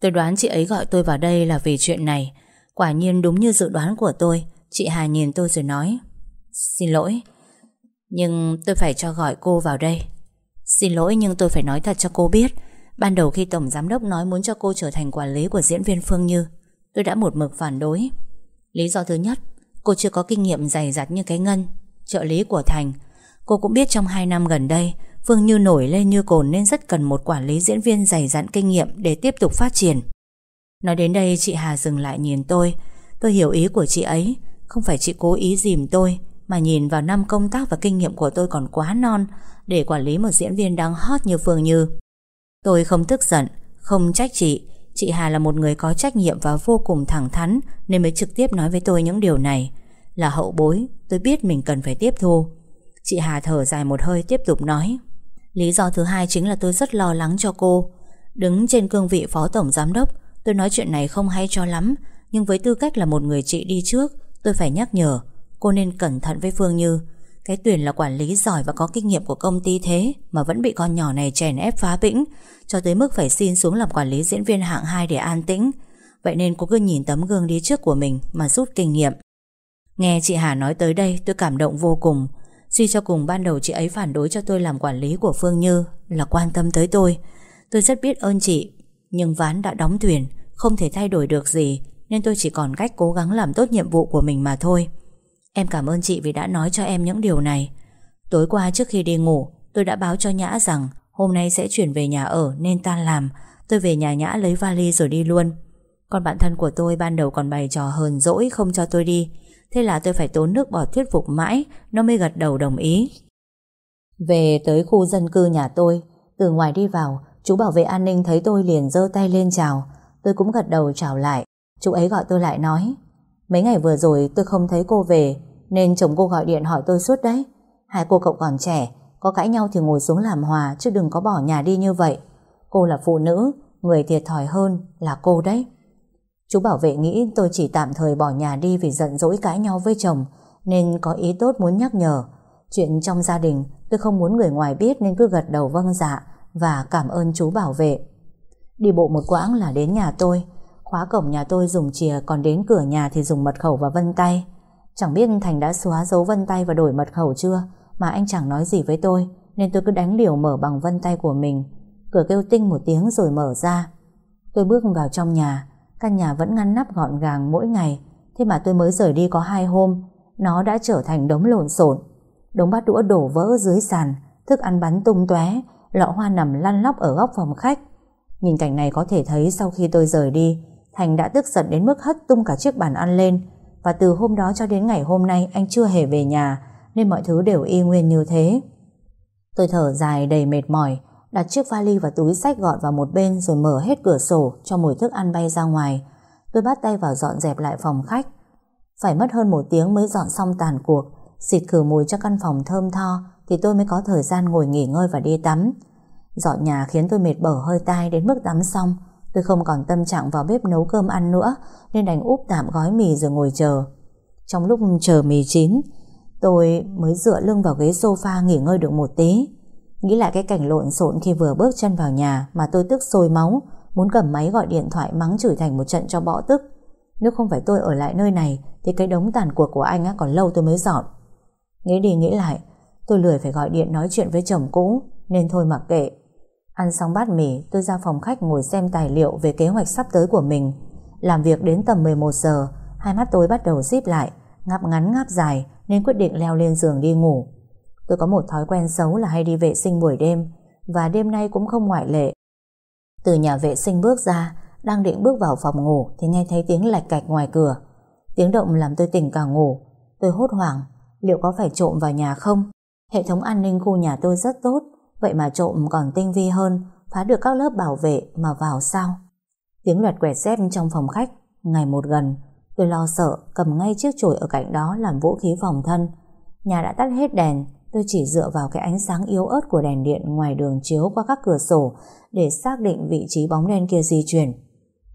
Tôi đoán chị ấy gọi tôi vào đây là vì chuyện này. Quả nhiên đúng như dự đoán của tôi. Chị Hà nhìn tôi rồi nói, Xin lỗi, Nhưng tôi phải cho gọi cô vào đây. Xin lỗi, nhưng tôi phải nói thật cho cô biết. Ban đầu khi Tổng Giám Đốc nói muốn cho cô trở thành quản lý của diễn viên Phương Như Tôi đã một mực phản đối Lý do thứ nhất Cô chưa có kinh nghiệm dày dặt như cái Ngân Trợ lý của Thành Cô cũng biết trong 2 năm gần đây Phương Như nổi lên như cồn nên rất cần một quản lý diễn viên dày dặn kinh nghiệm để tiếp tục phát triển. Nói đến đây chị Hà dừng lại nhìn tôi. Tôi hiểu ý của chị ấy. Không phải chị cố ý dìm tôi, Mà nhìn vào năm công tác và kinh nghiệm của tôi còn quá non Để quản lý một diễn viên đang hot như Phương Như Tôi không tức giận, Không trách chị. Chị Hà là một người có trách nhiệm và vô cùng thẳng thắn, Nên mới trực tiếp nói với tôi những điều này. Là hậu bối, Tôi biết mình cần phải tiếp thu. Chị Hà thở dài một hơi tiếp tục nói. Lý do thứ hai chính là tôi rất lo lắng cho cô. Đứng trên cương vị phó tổng giám đốc, Tôi nói chuyện này không hay cho lắm. Nhưng với tư cách là một người chị đi trước, Tôi phải nhắc nhở, Cô nên cẩn thận với Phương Như. Cái tuyển là quản lý giỏi và có kinh nghiệm của công ty thế, Mà vẫn bị con nhỏ này chèn ép phá bĩnh Cho tới mức phải xin xuống làm quản lý diễn viên hạng 2 để an tĩnh. Vậy nên cô cứ nhìn tấm gương đi trước của mình Mà rút kinh nghiệm. Nghe chị Hà nói tới đây, tôi cảm động vô cùng. Suy cho cùng, ban đầu chị ấy phản đối cho tôi làm quản lý của Phương Như Là quan tâm tới tôi. Tôi rất biết ơn chị, Nhưng ván đã đóng thuyền, Không thể thay đổi được gì, Nên tôi chỉ còn cách cố gắng làm tốt nhiệm vụ của mình mà thôi. Em cảm ơn chị vì đã nói cho em những điều này. Tối qua trước khi đi ngủ, Tôi đã báo cho Nhã rằng Hôm nay sẽ chuyển về nhà ở nên tan làm. Tôi về nhà Nhã lấy vali rồi đi luôn. Còn bạn thân của tôi ban đầu còn bày trò hờn dỗi Không cho tôi đi. Thế là tôi phải tốn nước bỏ thuyết phục mãi, Nó mới gật đầu đồng ý. Về tới khu dân cư nhà tôi, Từ ngoài đi vào, Chú bảo vệ an ninh thấy tôi liền giơ tay lên chào. Tôi cũng gật đầu chào lại. Chú ấy gọi tôi lại nói Mấy ngày vừa rồi tôi không thấy cô về, Nên chồng cô gọi điện hỏi tôi suốt đấy. Hai cô cậu còn trẻ, Có cãi nhau thì ngồi xuống làm hòa, Chứ đừng có bỏ nhà đi như vậy. Cô là phụ nữ, Người thiệt thòi hơn là cô đấy. Chú bảo vệ nghĩ tôi chỉ tạm thời bỏ nhà đi Vì giận dỗi cãi nhau với chồng, Nên có ý tốt muốn nhắc nhở. Chuyện trong gia đình, tôi không muốn người ngoài biết Nên cứ gật đầu vâng dạ Và cảm ơn chú bảo vệ. Đi bộ một quãng là đến nhà tôi. Khóa cổng nhà tôi dùng chìa, Còn đến cửa nhà thì dùng mật khẩu và vân tay. Chẳng biết Thành đã xóa dấu vân tay Và đổi mật khẩu chưa, Mà anh chẳng nói gì với tôi, Nên tôi cứ đánh liều mở bằng vân tay của mình. Cửa kêu tinh một tiếng rồi mở ra. Tôi bước vào trong nhà, Căn nhà vẫn ngăn nắp gọn gàng mỗi ngày, Thế mà tôi mới rời đi có hai hôm, Nó đã trở thành đống lộn xộn. Đống bát đũa đổ vỡ dưới sàn, Thức ăn bắn tung tóe, Lọ hoa nằm lăn lóc ở góc phòng khách. Nhìn cảnh này có thể thấy sau khi tôi rời đi Thành đã tức giận đến mức hất tung cả chiếc bàn ăn lên Và từ hôm đó cho đến ngày hôm nay Anh chưa hề về nhà Nên mọi thứ đều y nguyên như thế Tôi thở dài đầy mệt mỏi đặt chiếc vali và túi sách gọn vào một bên rồi mở hết cửa sổ cho mùi thức ăn bay ra ngoài. Tôi bắt tay vào dọn dẹp lại phòng khách. Phải mất hơn một tiếng mới dọn xong tàn cuộc, xịt khử mùi cho căn phòng thơm tho thì tôi mới có thời gian ngồi nghỉ ngơi và đi tắm. Dọn nhà khiến tôi mệt bở hơi tai đến mức tắm xong. Tôi không còn tâm trạng vào bếp nấu cơm ăn nữa nên đành úp tạm gói mì rồi ngồi chờ. Trong lúc chờ mì chín, tôi mới dựa lưng vào ghế sofa nghỉ ngơi được một tí. Nghĩ lại cái cảnh lộn xộn khi vừa bước chân vào nhà mà tôi tức sôi máu, muốn cầm máy gọi điện thoại mắng chửi thành một trận cho bõ tức. Nếu không phải tôi ở lại nơi này thì cái đống tàn cuộc của anh á còn lâu tôi mới dọn. Nghĩ đi nghĩ lại, tôi lười phải gọi điện nói chuyện với chồng cũ nên thôi mặc kệ. Ăn xong bát mì, tôi ra phòng khách ngồi xem tài liệu về kế hoạch sắp tới của mình. Làm việc đến tầm 11 giờ, hai mắt tôi bắt đầu díp lại, ngáp ngắn ngáp dài nên quyết định leo lên giường đi ngủ. Tôi có một thói quen xấu là hay đi vệ sinh buổi đêm và đêm nay cũng không ngoại lệ. Từ nhà vệ sinh bước ra, đang định bước vào phòng ngủ thì nghe thấy tiếng lạch cạch ngoài cửa. Tiếng động làm tôi tỉnh cả ngủ. Tôi hốt hoảng, liệu có phải trộm vào nhà không? Hệ thống an ninh khu nhà tôi rất tốt, vậy mà trộm còn tinh vi hơn, phá được các lớp bảo vệ mà vào sao? Tiếng loạt quẹt dép trong phòng khách, ngày một gần. Tôi lo sợ, cầm ngay chiếc chổi ở cạnh đó làm vũ khí phòng thân. Nhà đã tắt hết đèn, Tôi chỉ dựa vào cái ánh sáng yếu ớt của đèn điện ngoài đường chiếu qua các cửa sổ để xác định vị trí bóng đen kia di chuyển.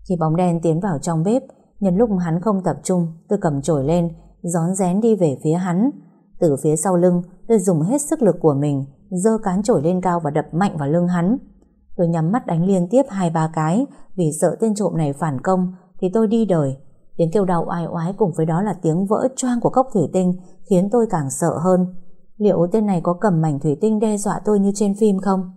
Khi bóng đen tiến vào trong bếp, nhân lúc hắn không tập trung, tôi cầm chổi lên, gión rén đi về phía hắn. Từ phía sau lưng, tôi dùng hết sức lực của mình, dơ cán chổi lên cao và đập mạnh vào lưng hắn. Tôi nhắm mắt đánh liên tiếp hai ba cái, vì sợ tên trộm này phản công, thì tôi đi đời. Tiếng kêu đau oai oái cùng với đó là tiếng vỡ choang của cốc thủy tinh, khiến tôi càng sợ hơn. Liệu tên này có cầm mảnh thủy tinh đe dọa tôi như trên phim không?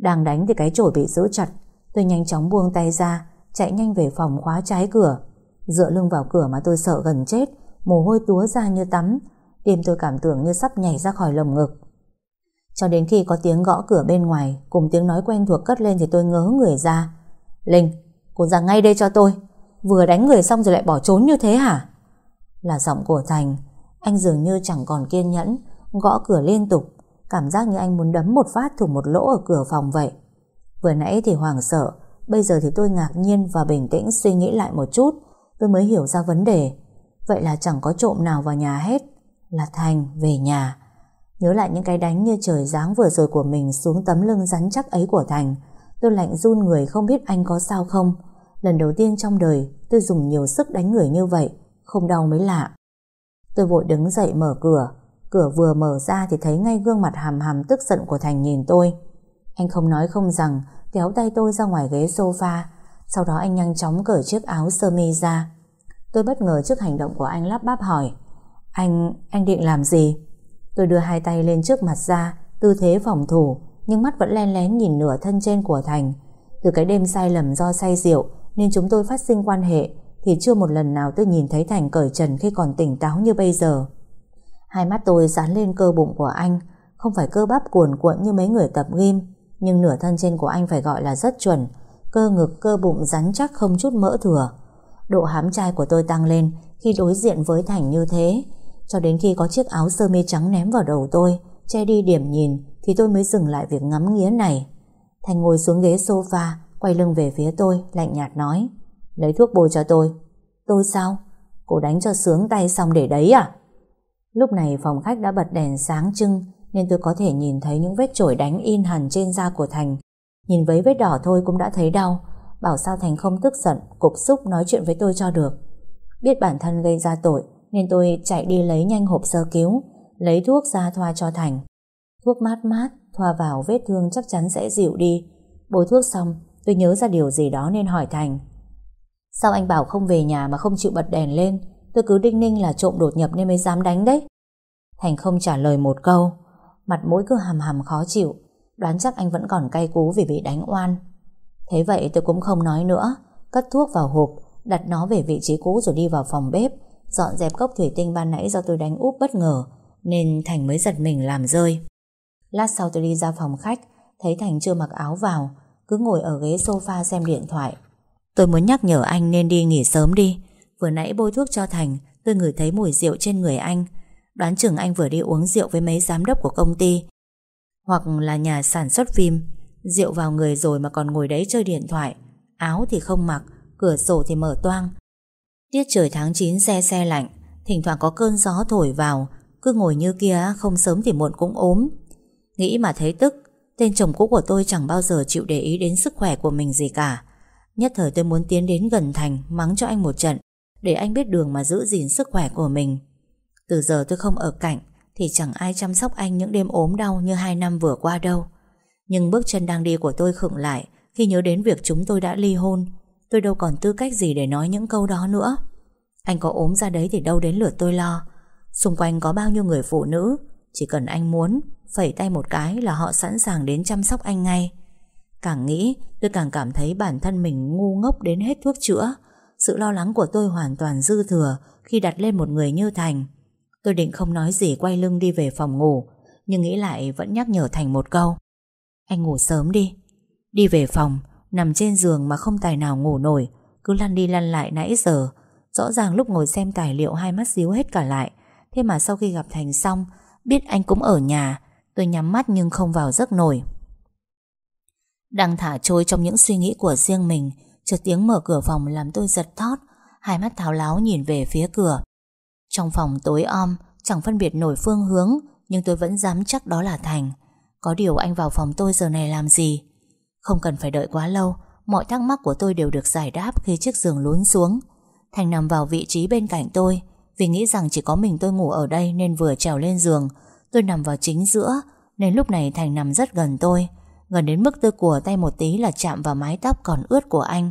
Đang đánh thì cái chổi bị giữ chặt Tôi nhanh chóng buông tay ra Chạy nhanh về phòng khóa trái cửa Dựa lưng vào cửa mà tôi sợ gần chết Mồ hôi túa ra như tắm Tim tôi cảm tưởng như sắp nhảy ra khỏi lồng ngực cho đến khi có tiếng gõ cửa bên ngoài Cùng tiếng nói quen thuộc cất lên Thì tôi ngớ người ra. Linh, cô ra ngay đây cho tôi. Vừa đánh người xong rồi lại bỏ trốn như thế hả? Là giọng của Thành. Anh dường như chẳng còn kiên nhẫn Gõ cửa liên tục. Cảm giác như anh muốn đấm một phát thủng một lỗ ở cửa phòng vậy. Vừa nãy thì hoảng sợ Bây giờ thì tôi ngạc nhiên và bình tĩnh suy nghĩ lại một chút Tôi mới hiểu ra vấn đề. Vậy là chẳng có trộm nào vào nhà hết. Là Thành về nhà. Nhớ lại những cái đánh như trời giáng vừa rồi của mình Xuống tấm lưng rắn chắc ấy của Thành Tôi lạnh run người không biết anh có sao không. Lần đầu tiên trong đời Tôi dùng nhiều sức đánh người như vậy Không đau mới lạ. Tôi vội đứng dậy mở cửa Cửa vừa mở ra thì thấy ngay gương mặt hàm hàm tức giận của Thành nhìn tôi. Anh không nói không rằng Kéo tay tôi ra ngoài ghế sofa Sau đó anh nhanh chóng cởi chiếc áo sơ mi ra. Tôi bất ngờ trước hành động của anh lắp bắp hỏi Anh, anh định làm gì? Tôi đưa hai tay lên trước mặt ra Tư thế phòng thủ, Nhưng mắt vẫn len lén nhìn nửa thân trên của Thành. Từ cái đêm sai lầm do say rượu Nên chúng tôi phát sinh quan hệ, Thì chưa một lần nào tôi nhìn thấy Thành cởi trần Khi còn tỉnh táo như bây giờ. Hai mắt tôi dán lên cơ bụng của anh, Không phải cơ bắp cuồn cuộn như mấy người tập gym, Nhưng nửa thân trên của anh phải gọi là rất chuẩn, Cơ ngực, cơ bụng rắn chắc không chút mỡ thừa. Độ hám trai của tôi tăng lên Khi đối diện với Thành như thế cho đến khi có chiếc áo sơ mi trắng ném vào đầu tôi Che đi điểm nhìn Thì tôi mới dừng lại việc ngắm nghía này Thành ngồi xuống ghế sofa Quay lưng về phía tôi Lạnh nhạt nói Lấy thuốc bôi cho tôi Tôi sao? Cô đánh cho sướng tay xong để đấy à? Lúc này phòng khách đã bật đèn sáng trưng nên tôi có thể nhìn thấy những vết chổi đánh in hẳn trên da của Thành. Nhìn với vết đỏ thôi cũng đã thấy đau. Bảo sao Thành không tức giận, cục xúc nói chuyện với tôi cho được. Biết bản thân gây ra tội nên tôi chạy đi lấy nhanh hộp sơ cứu, lấy thuốc ra thoa cho Thành. Thuốc mát mát, thoa vào vết thương chắc chắn sẽ dịu đi. Bôi thuốc xong, tôi nhớ ra điều gì đó nên hỏi Thành. Sao anh bảo không về nhà mà không chịu bật đèn lên? Tôi cứ đinh ninh là trộm đột nhập nên mới dám đánh đấy Thành không trả lời một câu Mặt mũi cứ hầm hầm khó chịu Đoán chắc anh vẫn còn cay cú vì bị đánh oan Thế vậy tôi cũng không nói nữa Cất thuốc vào hộp Đặt nó về vị trí cũ rồi đi vào phòng bếp Dọn dẹp cốc thủy tinh ban nãy do tôi đánh úp bất ngờ, Nên Thành mới giật mình làm rơi. Lát sau tôi đi ra phòng khách, Thấy Thành chưa mặc áo vào, Cứ ngồi ở ghế sofa xem điện thoại. Tôi muốn nhắc nhở anh nên đi nghỉ sớm đi. Vừa nãy bôi thuốc cho Thành, Tôi ngửi thấy mùi rượu trên người anh. Đoán chừng anh vừa đi uống rượu với mấy giám đốc của công ty, Hoặc là nhà sản xuất phim. Rượu vào người rồi mà còn ngồi đấy chơi điện thoại. Áo thì không mặc, Cửa sổ thì mở toang. Tiết trời tháng 9 xe xe lạnh, Thỉnh thoảng có cơn gió thổi vào, Cứ ngồi như kia không sớm thì muộn cũng ốm Nghĩ mà thấy tức, Tên chồng cũ của tôi chẳng bao giờ chịu để ý đến sức khỏe của mình gì cả Nhất thời tôi muốn tiến đến gần Thành, Mắng cho anh một trận, để anh biết đường mà giữ gìn sức khỏe của mình. Từ giờ tôi không ở cạnh, thì chẳng ai chăm sóc anh những đêm ốm đau như hai năm vừa qua đâu. Nhưng bước chân đang đi của tôi khựng lại khi nhớ đến việc chúng tôi đã ly hôn. Tôi đâu còn tư cách gì để nói những câu đó nữa. Anh có ốm ra đấy thì đâu đến lượt tôi lo. Xung quanh có bao nhiêu người phụ nữ, chỉ cần anh muốn, phẩy tay một cái là họ sẵn sàng đến chăm sóc anh ngay. Càng nghĩ, tôi càng cảm thấy bản thân mình ngu ngốc đến hết thuốc chữa. Sự lo lắng của tôi hoàn toàn dư thừa khi đặt lên một người như Thành. Tôi định không nói gì quay lưng đi về phòng ngủ, nhưng nghĩ lại vẫn nhắc nhở Thành một câu. Anh ngủ sớm đi. Đi về phòng, nằm trên giường mà không tài nào ngủ nổi, cứ lăn đi lăn lại nãy giờ. Rõ ràng lúc ngồi xem tài liệu hai mắt díu hết cả lại. Thế mà sau khi gặp Thành xong, biết anh cũng ở nhà, tôi nhắm mắt nhưng không vào giấc nổi. Đang thả trôi trong những suy nghĩ của riêng mình, Chợt tiếng mở cửa phòng làm tôi giật thót Hai mắt tháo láo nhìn về phía cửa Trong phòng tối om Chẳng phân biệt nổi phương hướng Nhưng tôi vẫn dám chắc đó là Thành Có điều anh vào phòng tôi giờ này làm gì không cần phải đợi quá lâu, Mọi thắc mắc của tôi đều được giải đáp Khi chiếc giường lún xuống. Thành nằm vào vị trí bên cạnh tôi, Vì nghĩ rằng chỉ có mình tôi ngủ ở đây Nên vừa trèo lên giường. Tôi nằm vào chính giữa, Nên lúc này Thành nằm rất gần tôi. Gần đến mức tôi của tay một tí là chạm vào mái tóc còn ướt của anh.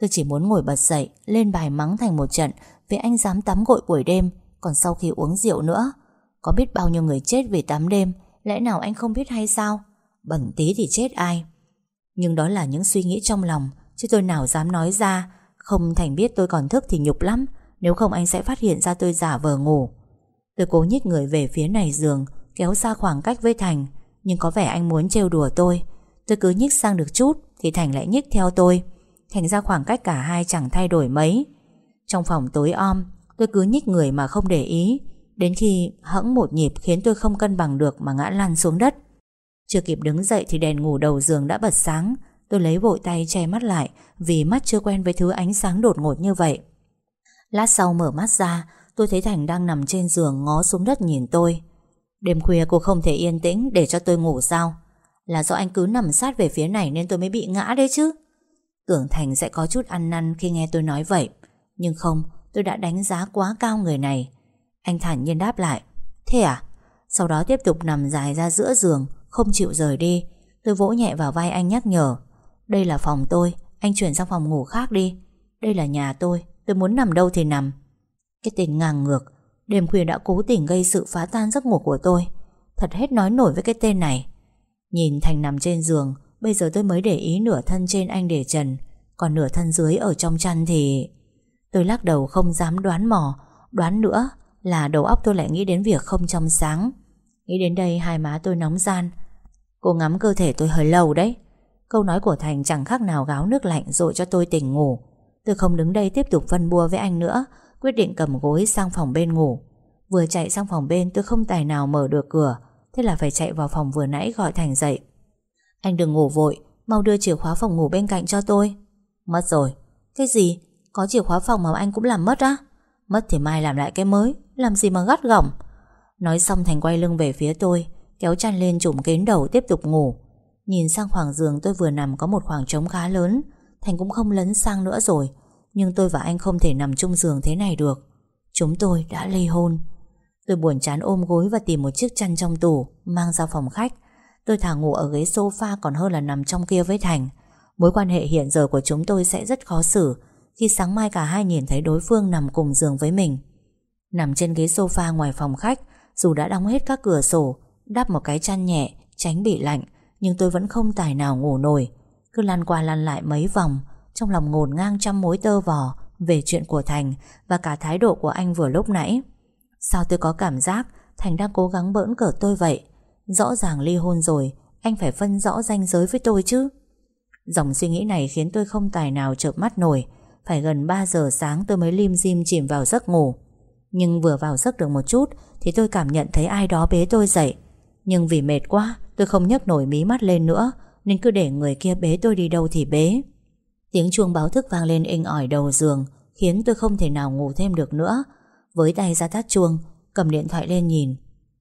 Tôi chỉ muốn ngồi bật dậy, Lên bài mắng thành một trận Vì anh dám tắm gội buổi đêm, Còn sau khi uống rượu nữa. Có biết bao nhiêu người chết vì tắm đêm, Lẽ nào anh không biết hay sao? Bẩn tí thì chết ai? Nhưng đó là những suy nghĩ trong lòng, Chứ tôi nào dám nói ra. Không Thành biết tôi còn thức thì nhục lắm. Nếu không anh sẽ phát hiện ra tôi giả vờ ngủ. Tôi cố nhích người về phía này giường, Kéo xa khoảng cách với Thành. Nhưng có vẻ anh muốn trêu đùa tôi. Tôi cứ nhích sang được chút, Thì Thành lại nhích theo tôi. Thành ra khoảng cách cả hai chẳng thay đổi mấy. Trong phòng tối om, Tôi cứ nhích người mà không để ý. Đến khi hẫng một nhịp khiến tôi không cân bằng được mà ngã lăn xuống đất. Chưa kịp đứng dậy thì đèn ngủ đầu giường đã bật sáng. Tôi lấy vội tay che mắt lại, Vì mắt chưa quen với thứ ánh sáng đột ngột như vậy. Lát sau mở mắt ra, Tôi thấy Thành đang nằm trên giường ngó xuống đất nhìn tôi. Đêm khuya cô không thể yên tĩnh Để cho tôi ngủ sao? Là do anh cứ nằm sát về phía này Nên tôi mới bị ngã đấy chứ? Tưởng Thành sẽ có chút ăn năn khi nghe tôi nói vậy. Nhưng không, Tôi đã đánh giá quá cao người này. Anh thản nhiên đáp lại, Thế à? Sau đó tiếp tục nằm dài ra giữa giường không chịu rời đi. Tôi vỗ nhẹ vào vai anh nhắc nhở, Đây là phòng tôi, Anh chuyển sang phòng ngủ khác đi. Đây là nhà tôi Tôi muốn nằm đâu thì nằm. Cái tên ngang ngược, Đêm khuya đã cố tình gây sự phá tan giấc ngủ của tôi. Thật hết nói nổi với cái tên này. Nhìn Thành nằm trên giường, Bây giờ tôi mới để ý nửa thân trên anh để trần, Còn nửa thân dưới ở trong chăn thì Tôi lắc đầu không dám đoán mò. Đoán nữa là đầu óc tôi lại nghĩ đến việc không trong sáng. Nghĩ đến đây, hai má tôi nóng gian Cô ngắm cơ thể tôi hơi lâu đấy. Câu nói của Thành chẳng khác nào gáo nước lạnh Rồi cho tôi tỉnh ngủ. Tôi không đứng đây tiếp tục phân bua với anh nữa, Quyết định cầm gối sang phòng bên ngủ. Vừa chạy sang phòng bên, tôi không tài nào mở được cửa, Thế là phải chạy vào phòng vừa nãy gọi Thành dậy. Anh đừng ngủ vội, Mau đưa chìa khóa phòng ngủ bên cạnh cho tôi. Mất rồi. Cái gì? Có chìa khóa phòng mà anh cũng làm mất á? Mất thì mai làm lại cái mới, Làm gì mà gắt gỏng. Nói xong Thành quay lưng về phía tôi. Kéo chăn lên trùm kín đầu tiếp tục ngủ. Nhìn sang khoảng giường, tôi vừa nằm có một khoảng trống khá lớn. Thành cũng không lấn sang nữa rồi, Nhưng tôi và anh không thể nằm chung giường thế này được. Chúng tôi đã ly hôn. Tôi buồn chán ôm gối và tìm một chiếc chăn trong tủ, Mang ra phòng khách. Tôi thả ngủ ở ghế sofa còn hơn là nằm trong kia với Thành. Mối quan hệ hiện giờ của chúng tôi sẽ rất khó xử Khi sáng mai cả hai nhìn thấy đối phương nằm cùng giường với mình. Nằm trên ghế sofa ngoài phòng khách, Dù đã đóng hết các cửa sổ Đắp một cái chăn nhẹ, Tránh bị lạnh, Nhưng tôi vẫn không tài nào ngủ nổi. Cứ lăn qua lăn lại mấy vòng, Trong lòng ngổn ngang trăm mối tơ vò Về chuyện của Thành Và cả thái độ của anh vừa lúc nãy. Sao tôi có cảm giác Thành đang cố gắng bỡn cợt tôi vậy? Rõ ràng ly hôn rồi, Anh phải phân rõ ranh giới với tôi chứ. Dòng suy nghĩ này khiến tôi không tài nào chợp mắt nổi. Phải gần 3 giờ sáng tôi mới lim dim chìm vào giấc ngủ. Nhưng vừa vào giấc được một chút Thì tôi cảm nhận thấy ai đó bế tôi dậy. Nhưng vì mệt quá, Tôi không nhấc nổi mí mắt lên nữa, Nên cứ để người kia bế tôi đi đâu thì bế. Tiếng chuông báo thức vang lên inh ỏi đầu giường, Khiến tôi không thể nào ngủ thêm được nữa. Với tay ra tắt chuông, Cầm điện thoại lên nhìn.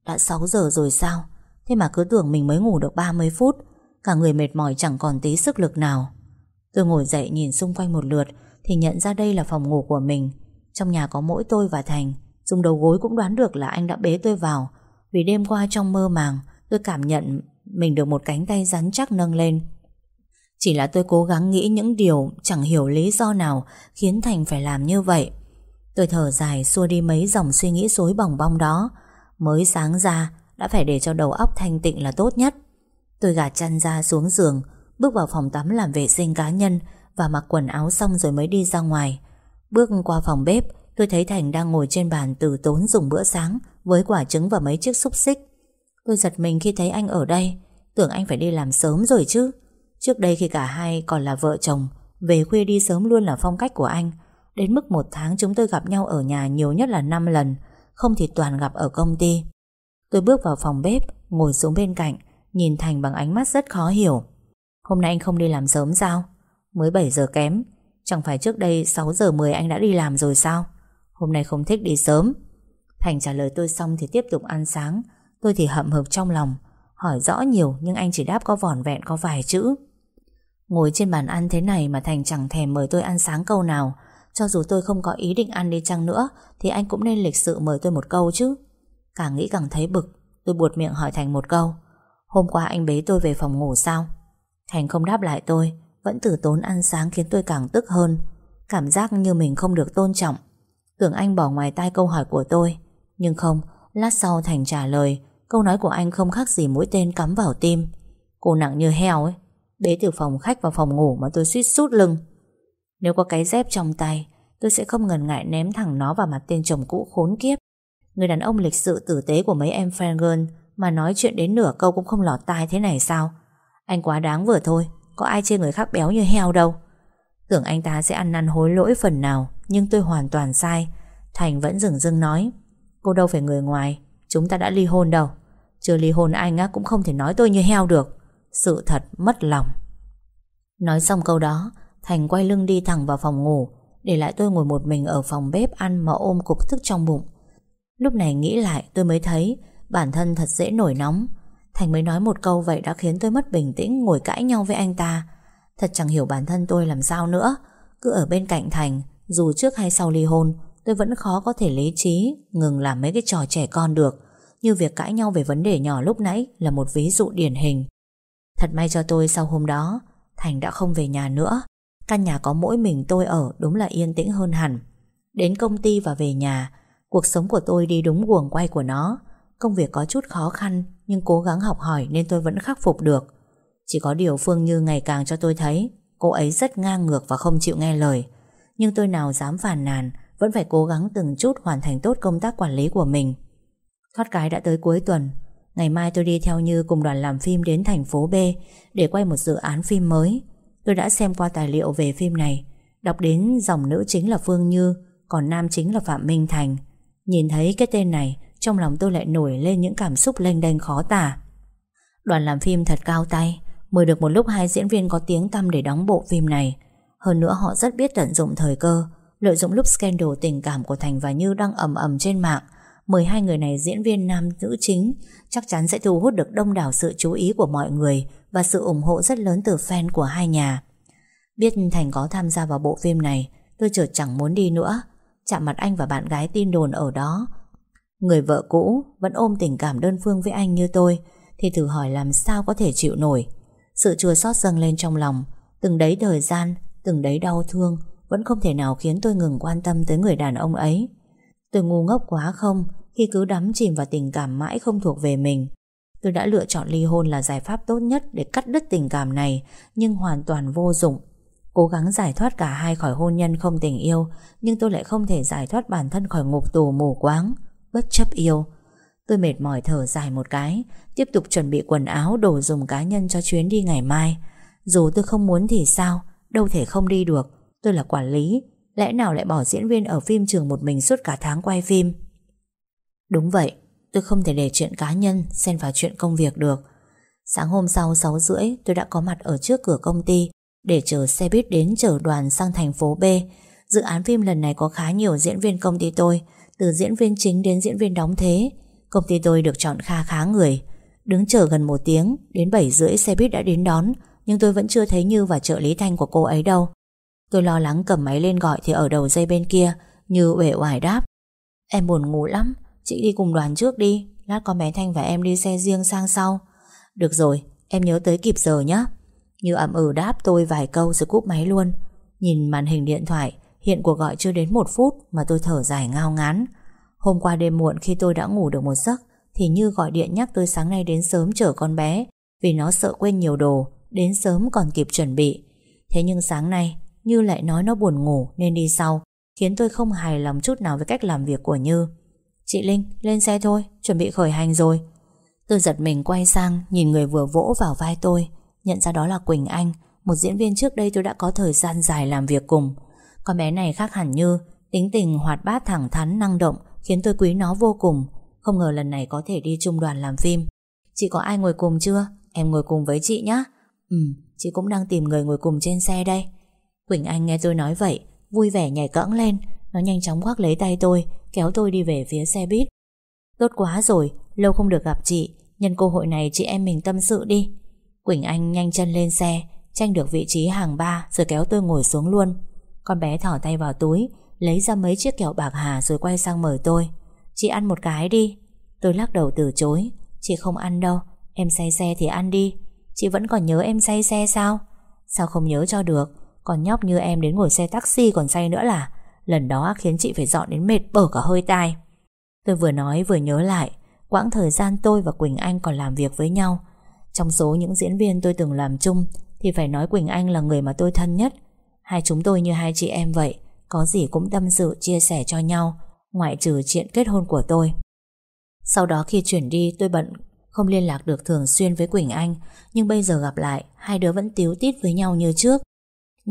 Đã 6 giờ rồi sao? Thế mà cứ tưởng mình mới ngủ được 30 phút, Cả người mệt mỏi chẳng còn tí sức lực nào. Tôi ngồi dậy nhìn xung quanh một lượt, Thì nhận ra đây là phòng ngủ của mình. Trong nhà có mỗi tôi và Thành, Dùng đầu gối cũng đoán được là anh đã bế tôi vào. Vì đêm qua trong mơ màng, Tôi cảm nhận mình được một cánh tay rắn chắc nâng lên. Chỉ là tôi cố gắng nghĩ những điều Chẳng hiểu lý do nào Khiến Thành phải làm như vậy. Tôi thở dài xua đi mấy dòng suy nghĩ rối bỏng bong đó. Mới sáng ra, Đã phải để cho đầu óc thanh tịnh là tốt nhất. Tôi gạt chăn ra xuống giường, Bước vào phòng tắm làm vệ sinh cá nhân Và mặc quần áo xong rồi mới đi ra ngoài. Bước qua phòng bếp, Tôi thấy Thành đang ngồi trên bàn từ tốn dùng bữa sáng. Với quả trứng và mấy chiếc xúc xích. Tôi giật mình khi thấy anh ở đây. Tưởng anh phải đi làm sớm rồi chứ. Trước đây khi cả hai còn là vợ chồng, Về khuya đi sớm luôn là phong cách của anh. Đến mức một tháng chúng tôi gặp nhau ở nhà nhiều nhất là 5 lần, Không thì toàn gặp ở công ty. Tôi bước vào phòng bếp, Ngồi xuống bên cạnh, Nhìn Thành bằng ánh mắt rất khó hiểu. Hôm nay anh không đi làm sớm sao? Mới 7 giờ kém, Chẳng phải trước đây 6 giờ 10 anh đã đi làm rồi sao? Hôm nay không thích đi sớm. Thành trả lời tôi xong thì tiếp tục ăn sáng. Tôi thì hậm hực trong lòng, Hỏi rõ nhiều nhưng anh chỉ đáp có vỏn vẹn có vài chữ. Ngồi trên bàn ăn thế này mà Thành chẳng thèm mời tôi ăn sáng câu nào. Cho dù tôi không có ý định ăn đi chăng nữa, Thì anh cũng nên lịch sự mời tôi một câu chứ. Càng nghĩ càng thấy bực, Tôi buột miệng hỏi Thành một câu. Hôm qua anh bế tôi về phòng ngủ sao? Thành không đáp lại tôi, Vẫn tử tốn ăn sáng khiến tôi càng tức hơn. Cảm giác như mình không được tôn trọng. Tưởng anh bỏ ngoài tai câu hỏi của tôi nhưng không, Lát sau Thành trả lời, Câu nói của anh không khác gì mũi tên cắm vào tim. Cô nặng như heo ấy, Bế từ phòng khách vào phòng ngủ mà tôi suýt sút lưng. Nếu có cái dép trong tay, Tôi sẽ không ngần ngại ném thẳng nó vào mặt tên chồng cũ khốn kiếp. Người đàn ông lịch sự tử tế của mấy em fan girl Mà nói chuyện đến nửa câu cũng không lọt tai thế này sao? Anh quá đáng vừa thôi, Có ai chê người khác béo như heo đâu. Tưởng anh ta sẽ ăn năn hối lỗi phần nào, Nhưng tôi hoàn toàn sai. Thành vẫn dừng dưng nói. Cô đâu phải người ngoài, Chúng ta đã ly hôn đâu. Chưa ly hôn anh á cũng không thể nói tôi như heo được. Sự thật mất lòng. Nói xong câu đó, Thành quay lưng đi thẳng vào phòng ngủ, Để lại tôi ngồi một mình ở phòng bếp ăn Mà ôm cục thức trong bụng. Lúc này nghĩ lại, tôi mới thấy Bản thân thật dễ nổi nóng. Thành mới nói một câu vậy đã khiến tôi mất bình tĩnh, Ngồi cãi nhau với anh ta. Thật chẳng hiểu bản thân tôi làm sao nữa. Cứ ở bên cạnh Thành, Dù trước hay sau ly hôn Tôi vẫn khó có thể lý trí, Ngừng làm mấy cái trò trẻ con được. Như việc cãi nhau về vấn đề nhỏ lúc nãy Là một ví dụ điển hình. Thật may cho tôi sau hôm đó, Thành đã không về nhà nữa. Căn nhà có mỗi mình tôi ở Đúng là yên tĩnh hơn hẳn. Đến công ty và về nhà, Cuộc sống của tôi đi đúng guồng quay của nó. Công việc có chút khó khăn, Nhưng cố gắng học hỏi nên tôi vẫn khắc phục được. Chỉ có điều Phương Như ngày càng cho tôi thấy, Cô ấy rất ngang ngược và không chịu nghe lời. Nhưng tôi nào dám phàn nàn vẫn phải cố gắng từng chút hoàn thành tốt công tác quản lý của mình. Thoát cái đã tới cuối tuần, Ngày mai tôi đi theo Như cùng đoàn làm phim đến thành phố B Để quay một dự án phim mới. Tôi đã xem qua tài liệu về phim này, Đọc đến dòng nữ chính là Phương Như, Còn nam chính là Phạm Minh Thành. Nhìn thấy cái tên này, Trong lòng tôi lại nổi lên những cảm xúc lênh đênh khó tả. Đoàn làm phim thật cao tay, Mời được một lúc hai diễn viên có tiếng tăm để đóng bộ phim này. Hơn nữa họ rất biết tận dụng thời cơ Lợi dụng lúc scandal tình cảm của Thành và Như đang ầm ầm trên mạng Mời hai người này diễn viên nam nữ chính Chắc chắn sẽ thu hút được đông đảo sự chú ý của mọi người Và sự ủng hộ rất lớn từ fan của hai nhà. Biết Thành có tham gia vào bộ phim này, Tôi chợt chẳng muốn đi nữa. Chạm mặt anh và bạn gái tin đồn ở đó. Người vợ cũ Vẫn ôm tình cảm đơn phương với anh như tôi, Thì thử hỏi làm sao có thể chịu nổi. Sự chua xót dâng lên trong lòng, Từng đấy thời gian, Từng đấy đau thương vẫn không thể nào khiến tôi ngừng quan tâm tới người đàn ông ấy. Tôi ngu ngốc quá không, Khi cứ đắm chìm vào tình cảm mãi không thuộc về mình, Tôi đã lựa chọn ly hôn là giải pháp tốt nhất Để cắt đứt tình cảm này, Nhưng hoàn toàn vô dụng. Cố gắng giải thoát cả hai khỏi hôn nhân không tình yêu, Nhưng tôi lại không thể giải thoát bản thân khỏi ngục tù mù quáng. Bất chấp yêu, Tôi mệt mỏi thở dài một cái, Tiếp tục chuẩn bị quần áo đồ dùng cá nhân cho chuyến đi ngày mai. Dù tôi không muốn thì sao, Đâu thể không đi được. Tôi là quản lý Lẽ nào lại bỏ diễn viên ở phim trường một mình suốt cả tháng quay phim Đúng vậy Tôi không thể để chuyện cá nhân Xen vào chuyện công việc được Sáng hôm sau 6 rưỡi tôi đã có mặt ở trước cửa công ty để chờ xe buýt đến chở đoàn sang thành phố B. Dự án phim lần này có khá nhiều diễn viên công ty tôi, từ diễn viên chính đến diễn viên đóng thế. Công ty tôi được chọn kha khá người. Đứng chờ gần một tiếng, đến 7 rưỡi xe buýt đã đến đón, nhưng tôi vẫn chưa thấy Như và trợ lý Thanh của cô ấy đâu. Tôi lo lắng cầm máy lên gọi thì ở đầu dây bên kia, Như uể oải đáp. Em buồn ngủ lắm, chị đi cùng đoàn trước đi, lát con bé Thanh và em đi xe riêng sang sau. Được rồi, em nhớ tới kịp giờ nhé. Như ẩm ừ đáp tôi vài câu rồi cúp máy luôn Nhìn màn hình điện thoại Hiện cuộc gọi chưa đến một phút Mà tôi thở dài ngao ngán Hôm qua đêm muộn khi tôi đã ngủ được một giấc Thì Như gọi điện nhắc tôi sáng nay đến sớm chở con bé Vì nó sợ quên nhiều đồ Đến sớm còn kịp chuẩn bị Thế nhưng sáng nay như lại nói nó buồn ngủ, nên đi sau, Khiến tôi không hài lòng chút nào với cách làm việc của Như. Chị Linh, lên xe thôi, Chuẩn bị khởi hành rồi. Tôi giật mình quay sang, Nhìn người vừa vỗ vào vai tôi. Nhận ra đó là Quỳnh Anh, Một diễn viên trước đây tôi đã có thời gian dài làm việc cùng. Con bé này khác hẳn như, Tính tình hoạt bát thẳng thắn, năng động, Khiến tôi quý nó vô cùng. Không ngờ lần này có thể đi chung đoàn làm phim. Chị có ai ngồi cùng chưa? Em ngồi cùng với chị nhé Ừ chị cũng đang tìm người ngồi cùng trên xe đây. Quỳnh Anh nghe tôi nói vậy, Vui vẻ nhảy cẫng lên. Nó nhanh chóng khoác lấy tay tôi, Kéo tôi đi về phía xe buýt. Tốt quá rồi, Lâu không được gặp chị. Nhân cơ hội này chị em mình tâm sự đi. Quỳnh Anh nhanh chân lên xe, Tranh được vị trí hàng ba Rồi kéo tôi ngồi xuống luôn. Con bé thỏ tay vào túi, Lấy ra mấy chiếc kẹo bạc hà rồi quay sang mời tôi. Chị ăn một cái đi. Tôi lắc đầu từ chối. Chị không ăn đâu, Em say xe thì ăn đi. Chị vẫn còn nhớ em say xe sao? Sao không nhớ cho được? Còn nhóc như em đến ngồi xe taxi còn say nữa là Lần đó khiến chị phải dọn đến mệt bở cả hơi tai. Tôi vừa nói vừa nhớ lại, Quãng thời gian tôi và Quỳnh Anh còn làm việc với nhau. Trong số những diễn viên tôi từng làm chung Thì phải nói Quỳnh Anh là người mà tôi thân nhất. Hai chúng tôi như hai chị em vậy, Có gì cũng tâm sự, chia sẻ cho nhau, Ngoại trừ chuyện kết hôn của tôi. Sau đó khi chuyển đi, tôi bận Không liên lạc được thường xuyên với Quỳnh Anh, Nhưng bây giờ gặp lại, Hai đứa vẫn tíu tít với nhau như trước.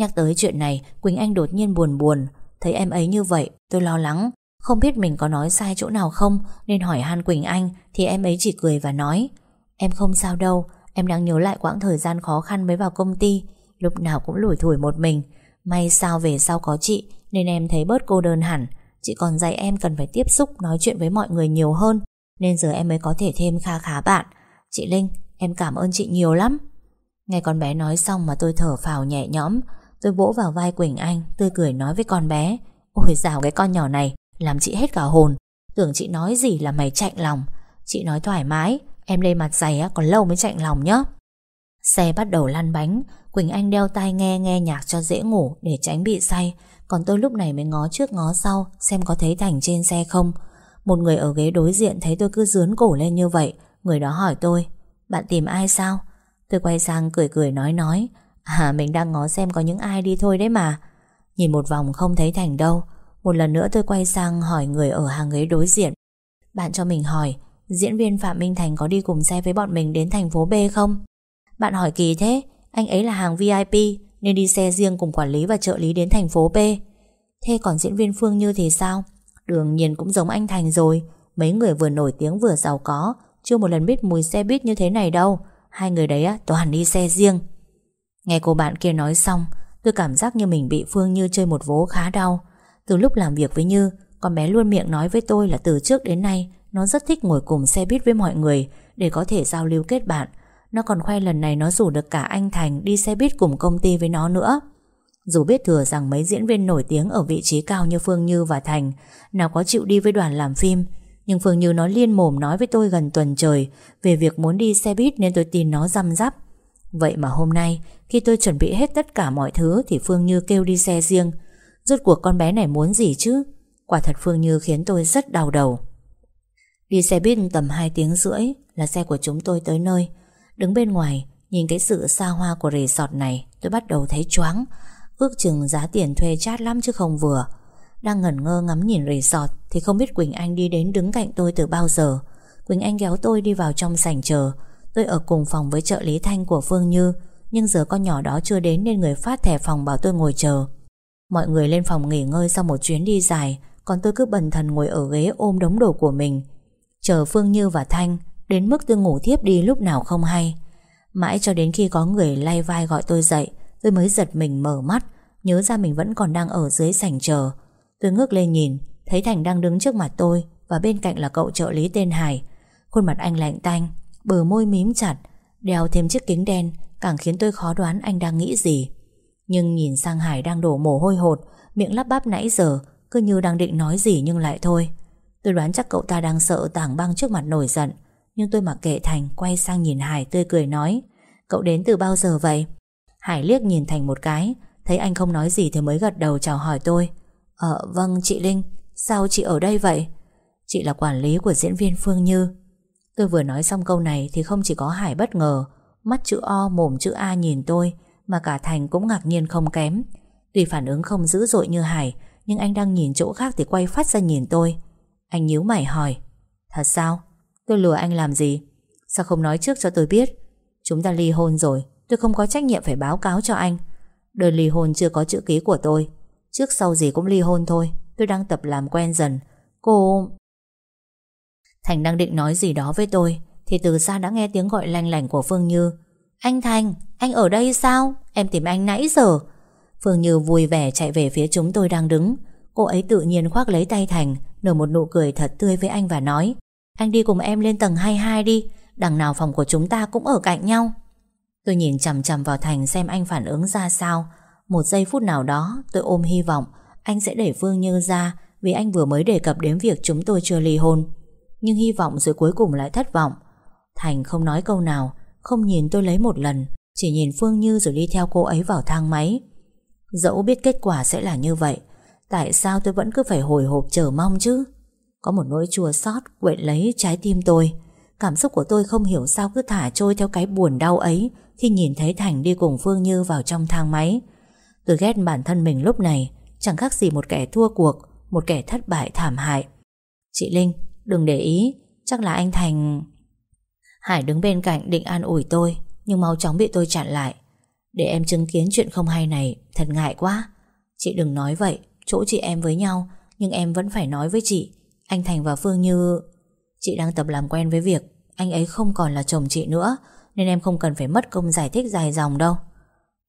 Nhắc tới chuyện này, Quỳnh Anh đột nhiên buồn buồn. Thấy em ấy như vậy, tôi lo lắng. Không biết mình có nói sai chỗ nào không, Nên hỏi Han Quỳnh Anh, Thì em ấy chỉ cười và nói. Em không sao đâu, Em đang nhớ lại quãng thời gian khó khăn mới vào công ty. Lúc nào cũng lủi thủi một mình. May sao về sau có chị, Nên em thấy bớt cô đơn hẳn. Chị còn dạy em cần phải tiếp xúc, Nói chuyện với mọi người nhiều hơn, Nên giờ em mới có thể thêm kha khá bạn. Chị Linh, em cảm ơn chị nhiều lắm. Nghe con bé nói xong mà tôi thở phào nhẹ nhõm. Tôi vỗ vào vai Quỳnh Anh, Tươi cười nói với con bé, Ôi dào cái con nhỏ này, Làm chị hết cả hồn. Tưởng chị nói gì là mày chạy lòng. Chị nói thoải mái, Em lên mặt dày còn lâu mới chạy lòng nhá. Xe bắt đầu lăn bánh, Quỳnh Anh đeo tai nghe nghe nhạc cho dễ ngủ Để tránh bị say. Còn tôi lúc này mới ngó trước ngó sau, Xem có thấy Thành trên xe không. Một người ở ghế đối diện thấy tôi cứ dướn cổ lên như vậy, Người đó hỏi tôi, Bạn tìm ai sao? Tôi quay sang cười cười nói nói À mình đang ngó xem có những ai đi thôi đấy mà. Nhìn một vòng không thấy Thành đâu. Một lần nữa tôi quay sang hỏi người ở hàng ghế đối diện. Bạn cho mình hỏi Diễn viên Phạm Minh Thành có đi cùng xe với bọn mình đến thành phố B không? Bạn hỏi kỳ thế Anh ấy là hàng VIP Nên đi xe riêng cùng quản lý và trợ lý đến thành phố B. Thế còn diễn viên Phương Như thì sao? đương nhiên cũng giống anh Thành rồi. Mấy người vừa nổi tiếng vừa giàu có Chưa một lần biết mùi xe buýt như thế này đâu. Hai người đấy á, toàn đi xe riêng. Nghe cô bạn kia nói xong, Tôi cảm giác như mình bị Phương Như chơi một vố khá đau. Từ lúc làm việc với Như, Con bé luôn miệng nói với tôi là từ trước đến nay, Nó rất thích ngồi cùng xe buýt với mọi người Để có thể giao lưu kết bạn. Nó còn khoe lần này nó rủ được cả anh Thành Đi xe buýt cùng công ty với nó nữa. Dù biết thừa rằng mấy diễn viên nổi tiếng Ở vị trí cao như Phương Như và Thành Nào có chịu đi với đoàn làm phim, Nhưng Phương Như nó liên mồm nói với tôi gần tuần trời Về việc muốn đi xe buýt Nên tôi tin nó răm rắp. Vậy mà hôm nay khi tôi chuẩn bị hết tất cả mọi thứ Thì Phương Như kêu đi xe riêng. Rốt cuộc con bé này muốn gì chứ? Quả thật Phương Như khiến tôi rất đau đầu. Đi xe buýt tầm 2 tiếng rưỡi Là xe của chúng tôi tới nơi. Đứng bên ngoài, Nhìn cái sự xa hoa của resort này, Tôi bắt đầu thấy choáng. Ước chừng giá tiền thuê chát lắm chứ không vừa. Đang ngẩn ngơ ngắm nhìn resort Thì không biết Quỳnh Anh đi đến đứng cạnh tôi từ bao giờ. Quỳnh Anh kéo tôi đi vào trong sảnh chờ. Tôi ở cùng phòng với trợ lý Thanh của Phương Như. Nhưng giờ con nhỏ đó chưa đến Nên người phát thẻ phòng bảo tôi ngồi chờ. Mọi người lên phòng nghỉ ngơi sau một chuyến đi dài, Còn tôi cứ bần thần ngồi ở ghế ôm đống đồ của mình. Chờ Phương Như và Thanh, Đến mức tôi ngủ thiếp đi lúc nào không hay. Mãi cho đến khi có người lay vai gọi tôi dậy, Tôi mới giật mình mở mắt, Nhớ ra mình vẫn còn đang ở dưới sảnh chờ. Tôi ngước lên nhìn, Thấy Thành đang đứng trước mặt tôi Và bên cạnh là cậu trợ lý tên Hải. Khuôn mặt anh lạnh tanh, Bờ môi mím chặt, Đeo thêm chiếc kính đen Càng khiến tôi khó đoán anh đang nghĩ gì. Nhưng nhìn sang Hải đang đổ mồ hôi hột Miệng lắp bắp nãy giờ Cứ như đang định nói gì nhưng lại thôi. Tôi đoán chắc cậu ta đang sợ tảng băng trước mặt nổi giận Nhưng tôi mặc kệ Thành Quay sang nhìn Hải tươi cười nói Cậu đến từ bao giờ vậy? Hải liếc nhìn Thành một cái Thấy anh không nói gì thì mới gật đầu chào hỏi tôi Ờ vâng chị Linh Sao chị ở đây vậy? Chị là quản lý của diễn viên Phương Như. Tôi vừa nói xong câu này thì không chỉ có Hải bất ngờ, mắt chữ O mồm chữ A nhìn tôi, mà cả Thành cũng ngạc nhiên không kém. Tuy phản ứng không dữ dội như Hải, nhưng anh đang nhìn chỗ khác thì quay phát ra nhìn tôi. Anh nhíu mày hỏi, thật sao? Tôi lừa anh làm gì? Sao không nói trước cho tôi biết? Chúng ta ly hôn rồi, tôi không có trách nhiệm phải báo cáo cho anh. Đơn ly hôn chưa có chữ ký của tôi. Trước sau gì cũng ly hôn thôi, tôi đang tập làm quen dần. Cô... Thành đang định nói gì đó với tôi thì từ xa đã nghe tiếng gọi lanh lành của Phương Như. Anh Thành, anh ở đây sao? Em tìm anh nãy giờ. Phương Như vui vẻ chạy về phía chúng tôi đang đứng. Cô ấy tự nhiên khoác lấy tay Thành Nở một nụ cười thật tươi với anh và nói Anh đi cùng em lên tầng 22 đi Đằng nào phòng của chúng ta cũng ở cạnh nhau. Tôi nhìn chằm chằm vào Thành xem anh phản ứng ra sao. Một giây phút nào đó tôi ôm hy vọng Anh sẽ để Phương Như ra Vì anh vừa mới đề cập đến việc chúng tôi chưa ly hôn. Nhưng hy vọng rồi cuối cùng lại thất vọng. Thành không nói câu nào, Không nhìn tôi lấy một lần, Chỉ nhìn Phương Như rồi đi theo cô ấy vào thang máy. Dẫu biết kết quả sẽ là như vậy, Tại sao tôi vẫn cứ phải hồi hộp chờ mong chứ? Có một nỗi chua xót quện lấy trái tim tôi. Cảm xúc của tôi không hiểu sao cứ thả trôi theo cái buồn đau ấy Khi nhìn thấy Thành đi cùng Phương Như vào trong thang máy. Tôi ghét bản thân mình lúc này, Chẳng khác gì một kẻ thua cuộc, Một kẻ thất bại thảm hại. Chị Linh, Đừng để ý, Chắc là anh Thành Hải đứng bên cạnh định an ủi tôi, Nhưng mau chóng bị tôi chặn lại. Để em chứng kiến chuyện không hay này, Thật ngại quá. Chị đừng nói vậy, Chỗ chị em với nhau, Nhưng em vẫn phải nói với chị. Anh Thành và Phương Như, Chị đang tập làm quen với việc Anh ấy không còn là chồng chị nữa, Nên em không cần phải mất công giải thích dài dòng đâu.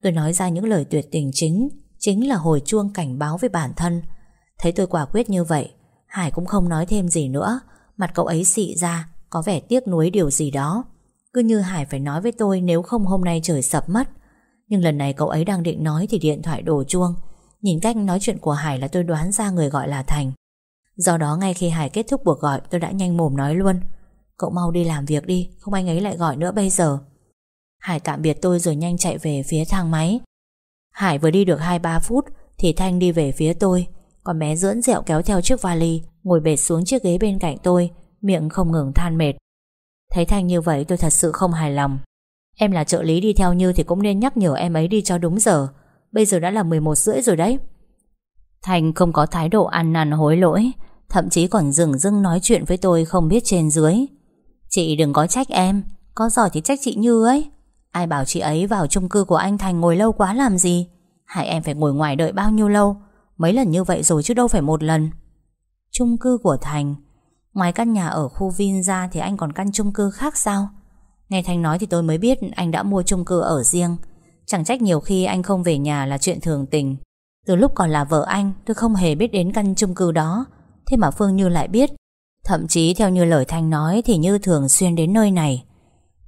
Tôi nói ra những lời tuyệt tình chính Chính là hồi chuông cảnh báo với bản thân. Thấy tôi quả quyết như vậy, Hải cũng không nói thêm gì nữa, Mặt cậu ấy xị ra. Có vẻ tiếc nuối điều gì đó. Cứ như Hải phải nói với tôi Nếu không hôm nay trời sập mất. Nhưng lần này cậu ấy đang định nói Thì điện thoại đổ chuông. Nhìn cách nói chuyện của Hải là tôi đoán ra người gọi là Thành. Do đó ngay khi Hải kết thúc cuộc gọi, Tôi đã nhanh mồm nói luôn. Cậu mau đi làm việc đi, Không anh ấy lại gọi nữa bây giờ. Hải tạm biệt tôi rồi nhanh chạy về phía thang máy. Hải vừa đi được 2-3 phút Thì Thanh đi về phía tôi. Còn bé dưỡn dẹo kéo theo chiếc vali, Ngồi bệt xuống chiếc ghế bên cạnh tôi. Miệng không ngừng than mệt. Thấy Thanh như vậy tôi thật sự không hài lòng. Em là trợ lý đi theo Như Thì cũng nên nhắc nhở em ấy đi cho đúng giờ. Bây giờ đã là 11 rưỡi rồi đấy. Thanh không có thái độ ăn năn hối lỗi, Thậm chí còn dừng dưng nói chuyện với tôi Không biết trên dưới. Chị đừng có trách em, Có giỏi thì trách chị Như ấy. Ai bảo chị ấy vào chung cư của anh Thành ngồi lâu quá làm gì? Hại em phải ngồi ngoài đợi bao nhiêu lâu? Mấy lần như vậy rồi chứ đâu phải một lần. Chung cư của Thành Ngoài căn nhà ở khu Vin ra Thì anh còn căn chung cư khác sao? Nghe Thanh nói thì tôi mới biết Anh đã mua chung cư ở riêng. Chẳng trách nhiều khi anh không về nhà là chuyện thường tình. Từ lúc còn là vợ anh, Tôi không hề biết đến căn chung cư đó. Thế mà Phương Như lại biết. Thậm chí theo như lời Thanh nói Thì Như thường xuyên đến nơi này.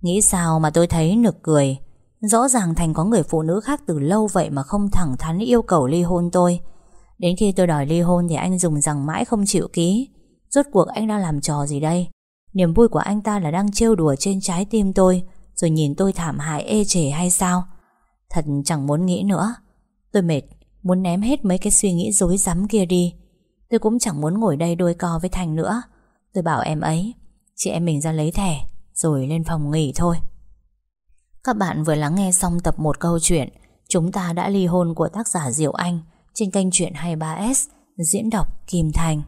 Nghĩ sao mà tôi thấy nực cười. Rõ ràng Thành có người phụ nữ khác từ lâu vậy Mà không thẳng thắn yêu cầu ly hôn tôi. Đến khi tôi đòi ly hôn Thì anh dùng rằng mãi không chịu ký. Rốt cuộc anh đang làm trò gì đây? Niềm vui của anh ta là đang trêu đùa trên trái tim tôi, Rồi nhìn tôi thảm hại, ê chề hay sao? Thật chẳng muốn nghĩ nữa. Tôi mệt, Muốn ném hết mấy cái suy nghĩ dối rắm kia đi. Tôi cũng chẳng muốn ngồi đây đôi co với Thành nữa. Tôi bảo em ấy, Chị em mình ra lấy thẻ, Rồi lên phòng nghỉ thôi. Các bạn vừa lắng nghe xong tập 1 câu chuyện Chúng ta đã ly hôn của tác giả Diệu Anh Trên kênh truyện 23S Diễn đọc Kim Thành.